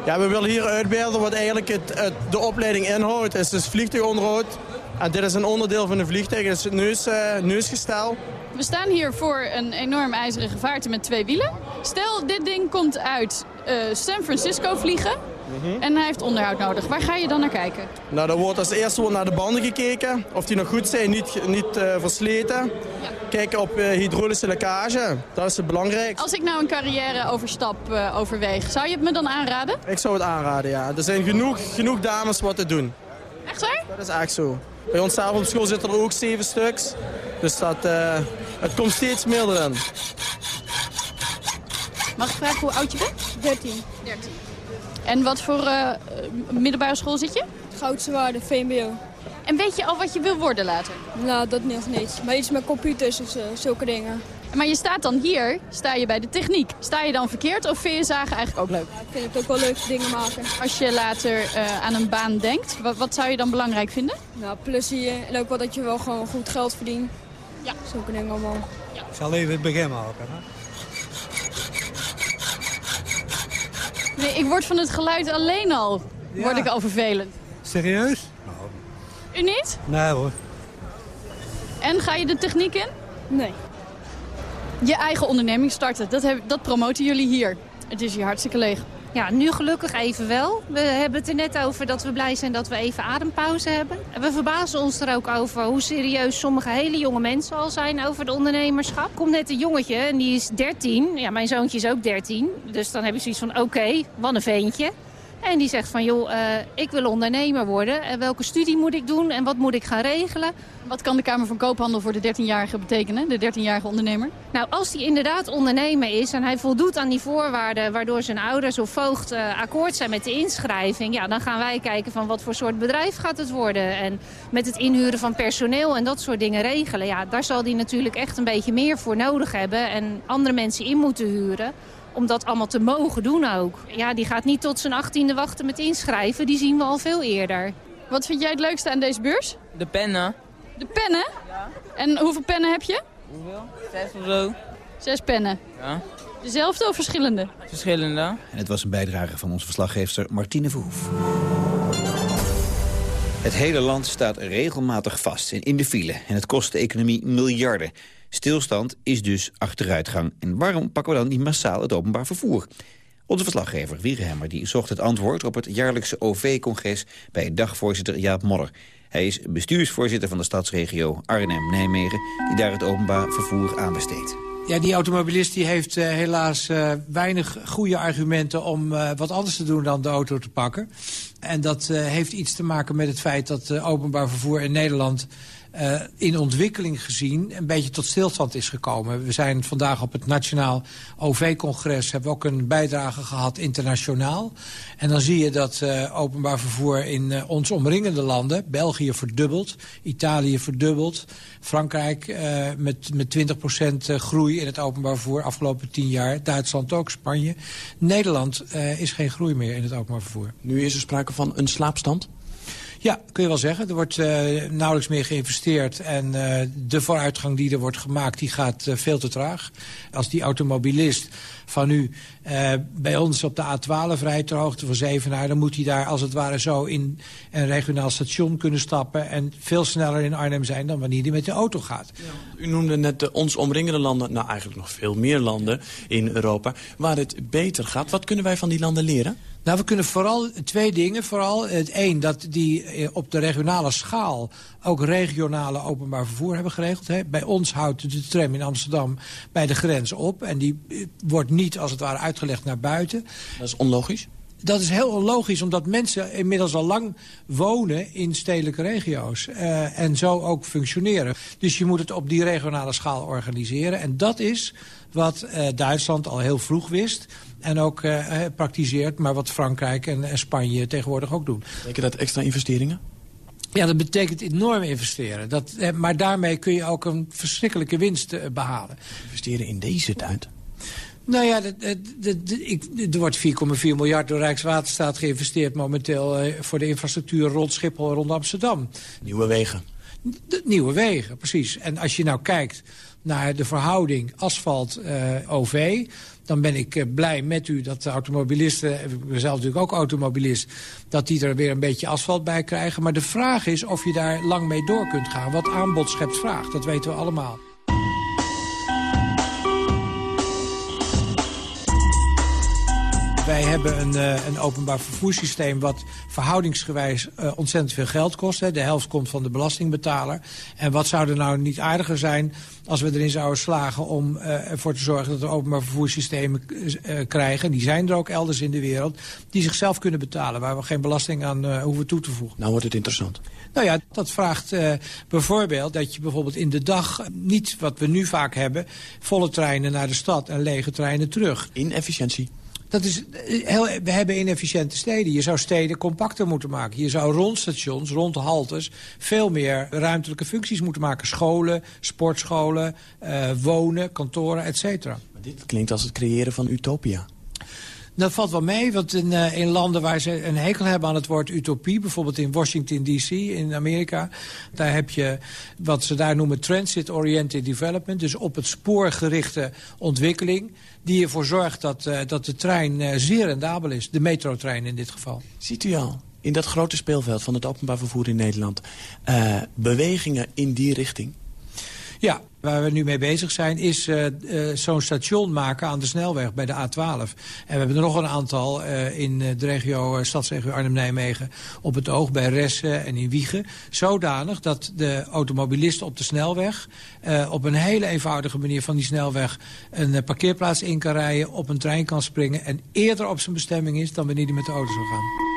Speaker 31: Ja, we willen hier uitbeelden wat eigenlijk het, de opleiding inhoudt. Het is dus vliegtuigonderhoud. En dit is een onderdeel van de vliegtuig, het is het neus, uh, neusgestel.
Speaker 30: We staan hier voor een enorm ijzeren gevaarte met twee wielen. Stel, dit ding komt uit San Francisco vliegen. En hij heeft onderhoud nodig. Waar ga je dan naar kijken?
Speaker 31: Nou, dan wordt als eerste wordt naar de banden gekeken. Of die nog goed zijn, niet, niet uh, versleten. Ja. Kijken op uh, hydraulische lekkage. Dat is het belangrijk.
Speaker 30: Als ik nou een carrière overstap uh, overweeg, zou je het me dan aanraden?
Speaker 31: Ik zou het aanraden, ja. Er zijn genoeg, genoeg dames wat te doen.
Speaker 30: Echt waar?
Speaker 31: Dat is echt zo. Bij ons zelf op school zitten er ook zeven stuks. Dus dat, het komt steeds meer in.
Speaker 30: Mag ik vragen hoe oud je bent?
Speaker 32: 13.
Speaker 30: 13. En wat voor uh, middelbare school zit je?
Speaker 32: Goudse Waarde, VMBO.
Speaker 30: En weet je al wat je wil worden later?
Speaker 32: Nou, dat nog niet. Maar iets met computers of zo, zulke dingen.
Speaker 30: Maar je staat dan hier, sta je bij de techniek. Sta je dan verkeerd of vind je zagen eigenlijk ook leuk?
Speaker 32: Ja, ik vind het ook wel leuk dingen maken.
Speaker 30: Als je later uh, aan een baan denkt, wat, wat, zou je dan belangrijk vinden?
Speaker 32: Nou, plezier en ook wel dat je wel gewoon goed geld verdient.
Speaker 30: Ja.
Speaker 32: Zulke dingen allemaal.
Speaker 31: Ja. Ik zal even het begin maken. Hè?
Speaker 30: Nee, ik word van het geluid alleen al, ja. word ik al vervelend.
Speaker 31: Serieus?
Speaker 30: U niet?
Speaker 31: Nee hoor.
Speaker 30: En ga je de techniek in?
Speaker 32: Nee.
Speaker 30: Je eigen onderneming starten, dat, heb, dat promoten jullie hier. Het is hier hartstikke leeg.
Speaker 33: Ja, nu gelukkig even wel. We hebben het er net over dat we blij zijn dat we even adempauze hebben. En we verbazen ons er ook over hoe serieus sommige hele jonge mensen al zijn over het ondernemerschap. Komt net een jongetje en die is 13. Ja, mijn zoontje is ook 13. Dus dan heb je zoiets van, oké, wat een veentje. En die zegt van, joh, uh, ik wil ondernemer worden. En welke studie moet ik doen en wat moet ik gaan regelen?
Speaker 30: Wat kan de Kamer van Koophandel voor de 13-jarige betekenen, de 13-jarige ondernemer?
Speaker 33: Nou, als hij inderdaad ondernemer is en hij voldoet aan die voorwaarden... waardoor zijn ouders of voogd uh, akkoord zijn met de inschrijving... ja, dan gaan wij kijken van wat voor soort bedrijf gaat het worden. En met het inhuren van personeel en dat soort dingen regelen... ja, daar zal hij natuurlijk echt een beetje meer voor nodig hebben... en andere mensen in moeten huren om dat allemaal te mogen doen ook. Ja, die gaat niet tot zijn achttiende wachten met inschrijven. Die zien we al veel eerder.
Speaker 30: Wat vind jij het leukste aan deze beurs?
Speaker 34: De pennen.
Speaker 30: De pennen?
Speaker 34: Ja.
Speaker 30: En hoeveel pennen heb je?
Speaker 34: Hoeveel? Zes of zo.
Speaker 30: Zes pennen?
Speaker 34: Ja.
Speaker 30: Dezelfde of verschillende?
Speaker 34: Verschillende.
Speaker 21: En het was een bijdrage van onze verslaggeefster Martine Verhoef. Het hele land staat regelmatig vast en in de file. En het kost de economie miljarden. Stilstand is dus achteruitgang. En waarom pakken we dan niet massaal het openbaar vervoer? Onze verslaggever Wierenhemmer die zocht het antwoord op het jaarlijkse OV-congres bij dagvoorzitter Jaap Modder. Hij is bestuursvoorzitter van de stadsregio Arnhem-Nijmegen die daar het openbaar vervoer aanbesteedt.
Speaker 35: Ja, die automobilist die heeft uh, helaas uh, weinig goede argumenten om uh, wat anders te doen dan de auto te pakken. En dat heeft iets te maken met het feit dat openbaar vervoer in Nederland uh, in ontwikkeling gezien een beetje tot stilstand is gekomen. We zijn vandaag op het Nationaal OV-congres... hebben ook een bijdrage gehad internationaal. En dan zie je dat uh, openbaar vervoer in uh, ons omringende landen... België verdubbeld, Italië verdubbeld... Frankrijk met, met 20% groei in het openbaar vervoer afgelopen 10 jaar. Duitsland ook, Spanje. Nederland is geen groei meer in het openbaar vervoer.
Speaker 36: Nu is er sprake van een slaapstand?
Speaker 35: Ja, kun je wel zeggen. Er wordt uh, nauwelijks meer geïnvesteerd. En uh, de vooruitgang die er wordt gemaakt, die gaat uh, veel te traag. Als die automobilist van nu bij ons op de A12 rijdt ter hoogte van Zevenaar... dan moet hij daar als het ware zo in een regionaal station kunnen stappen... en veel sneller in Arnhem zijn dan wanneer hij met de auto gaat.
Speaker 36: U noemde net de ons omringende landen, nou eigenlijk nog veel meer landen in Europa... waar het beter gaat. Wat kunnen wij van die landen leren?
Speaker 35: Nou, we kunnen vooral twee dingen. Vooral het één, dat die op de regionale schaal ook regionale openbaar vervoer hebben geregeld. Hè. Bij ons houdt de tram in Amsterdam bij de grens op. En die wordt niet, als het ware, uitgelegd naar buiten.
Speaker 36: Dat is onlogisch?
Speaker 35: Dat is heel onlogisch, omdat mensen inmiddels al lang wonen in stedelijke regio's. Uh, en zo ook functioneren. Dus je moet het op die regionale schaal organiseren. En dat is wat uh, Duitsland al heel vroeg wist en ook uh, praktiseert... maar wat Frankrijk en, en Spanje tegenwoordig ook doen.
Speaker 36: Betekent dat extra investeringen?
Speaker 35: Ja, dat betekent enorm investeren. Dat, eh, maar daarmee kun je ook een verschrikkelijke winst behalen.
Speaker 36: Investeren in deze tijd?
Speaker 35: Nou ja, ik, er wordt 4,4 miljard door Rijkswaterstaat geïnvesteerd momenteel... Voor de infrastructuur rond Schiphol en rond Amsterdam.
Speaker 36: Nieuwe wegen.
Speaker 35: De, nieuwe wegen, precies. En als je nou kijkt naar de verhouding asfalt-OV... dan ben ik blij met u dat de automobilisten... ik ben zelf natuurlijk ook automobilist... dat die er weer een beetje asfalt bij krijgen. Maar de vraag is of je daar lang mee door kunt gaan. Wat aanbod schept vraag, dat weten we allemaal. Wij hebben een, uh, een openbaar vervoerssysteem wat verhoudingsgewijs uh, ontzettend veel geld kost. Hè. De helft komt van de belastingbetaler. En wat zou er nou niet aardiger zijn als we erin zouden slagen om uh, ervoor te zorgen dat we openbaar vervoerssystemen krijgen, die zijn er ook elders in de wereld, die zichzelf kunnen betalen, waar we geen belasting aan hoeven toe te voegen.
Speaker 36: Nou wordt het interessant.
Speaker 35: Nou ja, dat vraagt bijvoorbeeld dat je bijvoorbeeld in de dag niet, wat we nu vaak hebben, volle treinen naar de stad en lege treinen terug.
Speaker 36: Inefficiëntie.
Speaker 35: Dat is heel, we hebben inefficiënte steden. Je zou steden compacter moeten maken. Je zou rond stations, rond haltes... veel meer ruimtelijke functies moeten maken. Scholen, sportscholen, uh, wonen, kantoren, et cetera.
Speaker 36: Dit klinkt als het creëren van utopia.
Speaker 35: Dat valt wel mee, want in, uh, in, landen waar ze een hekel hebben aan het woord utopie... bijvoorbeeld in Washington D.C. in Amerika... daar heb je wat ze daar noemen transit-oriented development... dus op het spoor gerichte ontwikkeling... die ervoor zorgt dat, uh, dat de trein uh, zeer rendabel is. De metrotrein in dit geval.
Speaker 36: Ziet u al in dat grote speelveld van het openbaar vervoer in Nederland... bewegingen in die richting?
Speaker 35: Ja, waar we nu mee bezig zijn is uh, uh, zo'n station maken aan de snelweg bij de A12. En we hebben er nog een aantal uh, in de regio, stadsregio Arnhem-Nijmegen op het oog, bij Ressen en in Wiegen. Zodanig dat de automobilist op de snelweg op een hele eenvoudige manier van die snelweg een parkeerplaats in kan rijden, op een trein kan springen en eerder op zijn bestemming is dan wanneer hij met de auto zou gaan.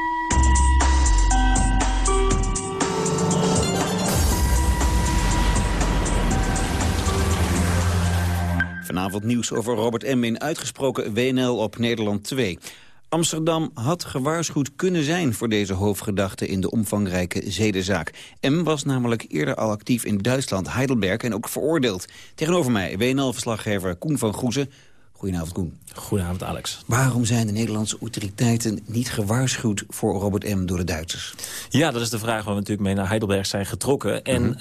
Speaker 21: Vanavond nieuws over Robert M. in uitgesproken WNL op Nederland 2. Amsterdam had gewaarschuwd kunnen zijn voor deze hoofdgedachte in de omvangrijke zedenzaak. M was namelijk eerder al actief in Duitsland, Heidelberg en ook veroordeeld. Tegenover mij WNL-verslaggever Koen van Goezen. Goedenavond, Koen.
Speaker 30: Goedenavond, Alex.
Speaker 21: Waarom zijn de Nederlandse autoriteiten niet gewaarschuwd voor Robert M. door de Duitsers?
Speaker 30: Ja, dat is de vraag waar we natuurlijk mee naar Heidelberg zijn getrokken. En mm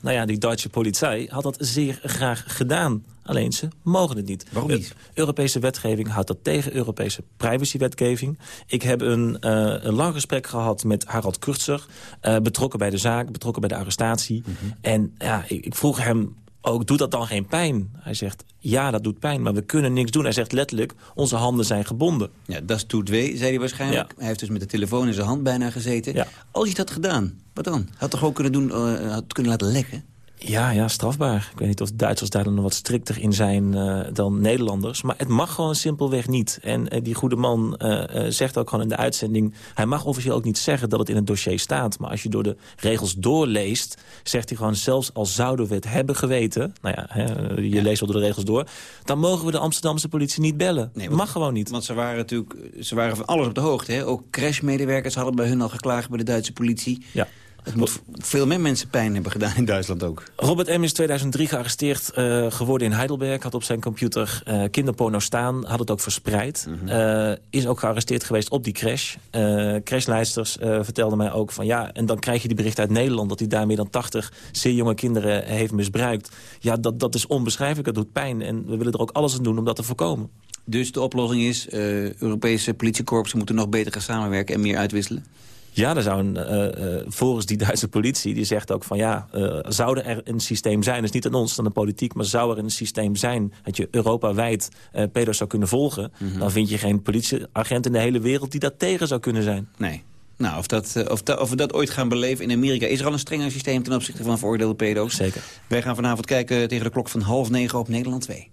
Speaker 30: nou ja, die Duitse politie had dat zeer graag gedaan. Alleen ze mogen het niet.
Speaker 21: Waarom niet?
Speaker 30: Europese wetgeving houdt dat tegen Europese privacywetgeving. Ik heb een, uh, een lang gesprek gehad met Harald Kurtzer. Uh, betrokken bij de zaak, betrokken bij de arrestatie. Mm -hmm. En ja, ik, ik vroeg hem ook, doet dat dan geen pijn? Hij zegt, ja, dat doet pijn, maar we kunnen niks doen. Hij zegt letterlijk, onze handen zijn gebonden.
Speaker 21: Ja, dat doet wee, zei hij waarschijnlijk. Hij heeft dus met de telefoon in zijn hand bijna gezeten. Ja. Als hij dat gedaan, wat dan? Had toch ook kunnen doen, uh, had kunnen laten lekken?
Speaker 30: Ja, ja, strafbaar. Ik weet niet of Duitsers daar dan wat strikter in zijn uh, dan Nederlanders. Maar het mag gewoon simpelweg niet. En uh, die goede man uh, zegt ook gewoon in de uitzending... hij mag officieel ook niet zeggen dat het in het dossier staat. Maar als je door de regels doorleest... zegt hij gewoon zelfs al zouden we het hebben geweten... nou ja, hè, je ja. leest wel door de regels door... dan mogen we de Amsterdamse politie niet bellen. Nee, want, mag gewoon niet.
Speaker 21: Want ze waren natuurlijk ze waren van alles op de hoogte. Hè? Ook crashmedewerkers hadden bij hun al geklaagd bij de Duitse politie... Ja. Het moet veel meer mensen pijn hebben gedaan in Duitsland ook.
Speaker 30: Robert M. is 2003 gearresteerd uh, geworden in Heidelberg. Had op zijn computer uh, kinderporno staan. Had het ook verspreid. Mm -hmm. uh, is ook gearresteerd geweest op die crash. crashleidsters vertelden mij ook van ja... en dan krijg je die bericht uit Nederland... dat hij daar meer dan 80 zeer jonge kinderen heeft misbruikt. Ja, dat, dat is onbeschrijfelijk. Dat doet pijn. En we willen er ook alles aan doen om dat te voorkomen.
Speaker 21: Dus de oplossing is... Europese politiekorpsen moeten nog beter gaan samenwerken... en meer uitwisselen?
Speaker 30: Ja, er zou een, uh, uh, volgens die Duitse politie, die zegt ook van ja, uh, zou er een systeem zijn, dus niet aan ons dan de politiek, maar zou er een systeem zijn dat je Europa-wijd pedo's zou kunnen volgen, mm -hmm. dan vind je geen politieagent in de hele wereld die dat tegen zou kunnen zijn.
Speaker 21: Nee. Nou, of, dat, of, dat, of we dat ooit gaan beleven in Amerika... is er al een strenger systeem ten opzichte van veroordeelde pedo's?
Speaker 30: Zeker.
Speaker 21: Wij gaan vanavond kijken tegen de klok van half negen op Nederland 2.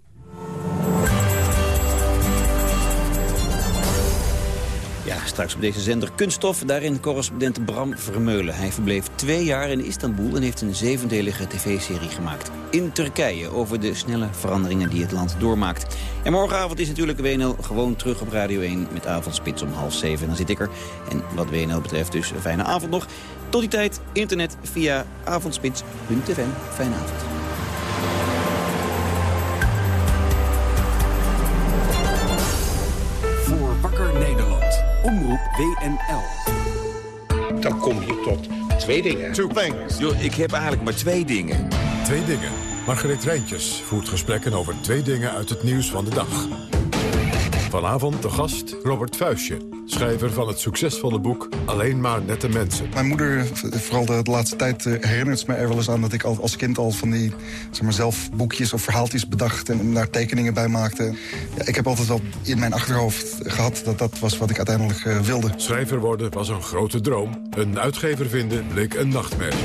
Speaker 21: Straks op deze zender Kunststof. Daarin correspondent Bram Vermeulen. Hij verbleef twee jaar in Istanbul en heeft een zevendelige tv-serie gemaakt. In Turkije over de snelle veranderingen die het land doormaakt. En morgenavond is natuurlijk WNL gewoon terug op Radio 1 met avondspits om half zeven. Dan zit ik er. En wat WNL betreft dus een fijne avond nog. Tot die tijd internet via avondspits.fm. Fijne avond.
Speaker 25: Omroep WNL.
Speaker 2: Dan kom je tot twee dingen.
Speaker 20: Two things. Yo, ik heb eigenlijk maar twee dingen.
Speaker 1: Twee dingen. Margreet Rijntjes voert gesprekken over twee dingen uit het nieuws van de dag. Vanavond de gast Robert Vuistje, schrijver van het succesvolle boek Alleen maar nette mensen.
Speaker 31: Mijn moeder, vooral de, de laatste tijd, uh, herinnert me er wel eens aan... dat ik al, als kind al van die zeg maar, zelf boekjes of verhaaltjes bedacht... en daar tekeningen bij maakte. Ja, ik heb altijd wel in mijn achterhoofd gehad dat dat was wat ik uiteindelijk uh, wilde.
Speaker 1: Schrijver worden was een grote droom. Een uitgever vinden bleek een nachtmerrie.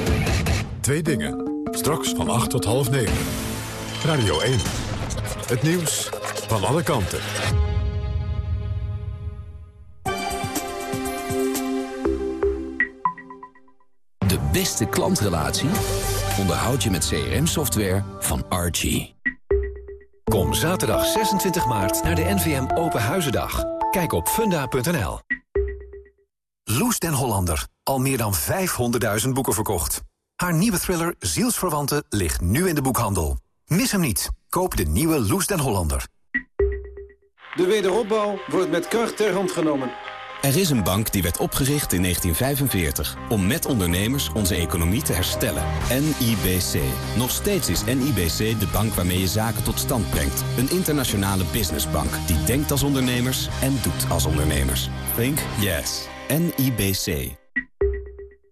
Speaker 1: Twee dingen. Straks van 8 tot half 9. Radio 1. Het nieuws van alle kanten.
Speaker 25: Beste klantrelatie onderhoud je met CRM-software van Archie. Kom zaterdag 26 maart naar de NVM Open Huizendag. Kijk op funda.nl. Loes den Hollander. Al meer dan 500.000 boeken verkocht. Haar nieuwe thriller Zielsverwanten ligt nu in de boekhandel. Mis hem niet. Koop de nieuwe Loes den Hollander.
Speaker 37: De wederopbouw wordt met kracht ter hand genomen.
Speaker 38: Er is een bank die werd opgericht in 1945 om met ondernemers onze economie te herstellen. NIBC. Nog steeds is NIBC de bank waarmee je zaken tot stand brengt. Een internationale businessbank die denkt als ondernemers en doet als ondernemers. Think yes. NIBC.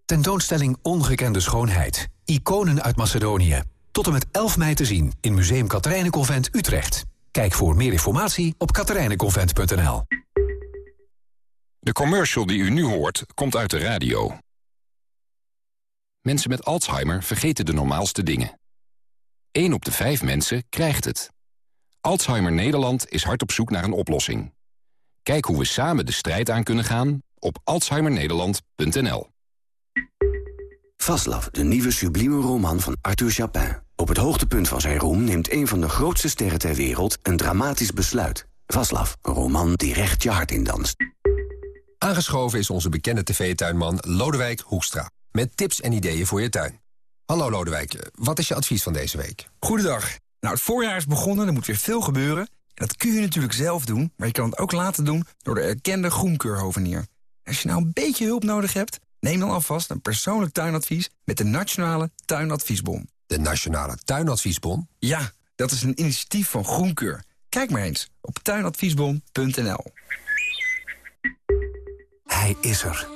Speaker 25: Tentoonstelling Ongekende Schoonheid. Iconen uit Macedonië. tot en met 11 mei te zien in Museum Katerijnenconvent Utrecht. Kijk voor meer informatie op katerijnenconvent.nl.
Speaker 5: De commercial die u nu hoort, komt uit de radio. Mensen met Alzheimer vergeten de normaalste dingen. 1 op de 5 mensen krijgt het. Alzheimer Nederland is hard op zoek naar een oplossing. Kijk hoe we samen de strijd aan kunnen gaan op alzheimernederland.nl.
Speaker 39: Vaslav, de nieuwe sublieme roman van Arthur Chapin. Op het hoogtepunt van zijn roem neemt een van de grootste sterren ter wereld een dramatisch besluit. Vaslav, een roman die recht je hart in danst.
Speaker 40: Aangeschoven is onze bekende tv-tuinman Lodewijk Hoekstra. Met tips en ideeën voor je tuin. Hallo Lodewijk, wat is je advies van deze week?
Speaker 41: Goedendag. Nou, het voorjaar is begonnen, er moet weer veel gebeuren. En dat kun je natuurlijk zelf doen, maar je kan het ook laten doen door de erkende groenkeurhovenier. Als je nou een beetje hulp nodig hebt, neem dan alvast een persoonlijk tuinadvies met de Nationale Tuinadviesbon.
Speaker 40: De Nationale Tuinadviesbon?
Speaker 41: Ja, dat is een initiatief van Groenkeur. Kijk maar eens op tuinadviesbon.nl.
Speaker 25: Hij is er.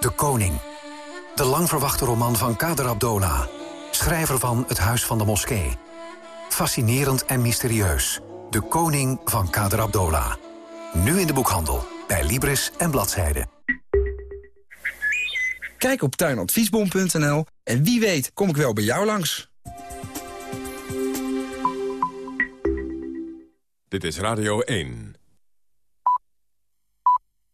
Speaker 25: De koning. De lang verwachte roman van Kader Abdola. Schrijver van Het Huis van de Moskee. Fascinerend en mysterieus. De koning van Kader Abdola. Nu in de boekhandel, bij Libris en Bladzijde.
Speaker 41: Kijk op tuinadviesbon.nl en wie weet kom ik wel bij jou langs.
Speaker 1: Dit is Radio 1.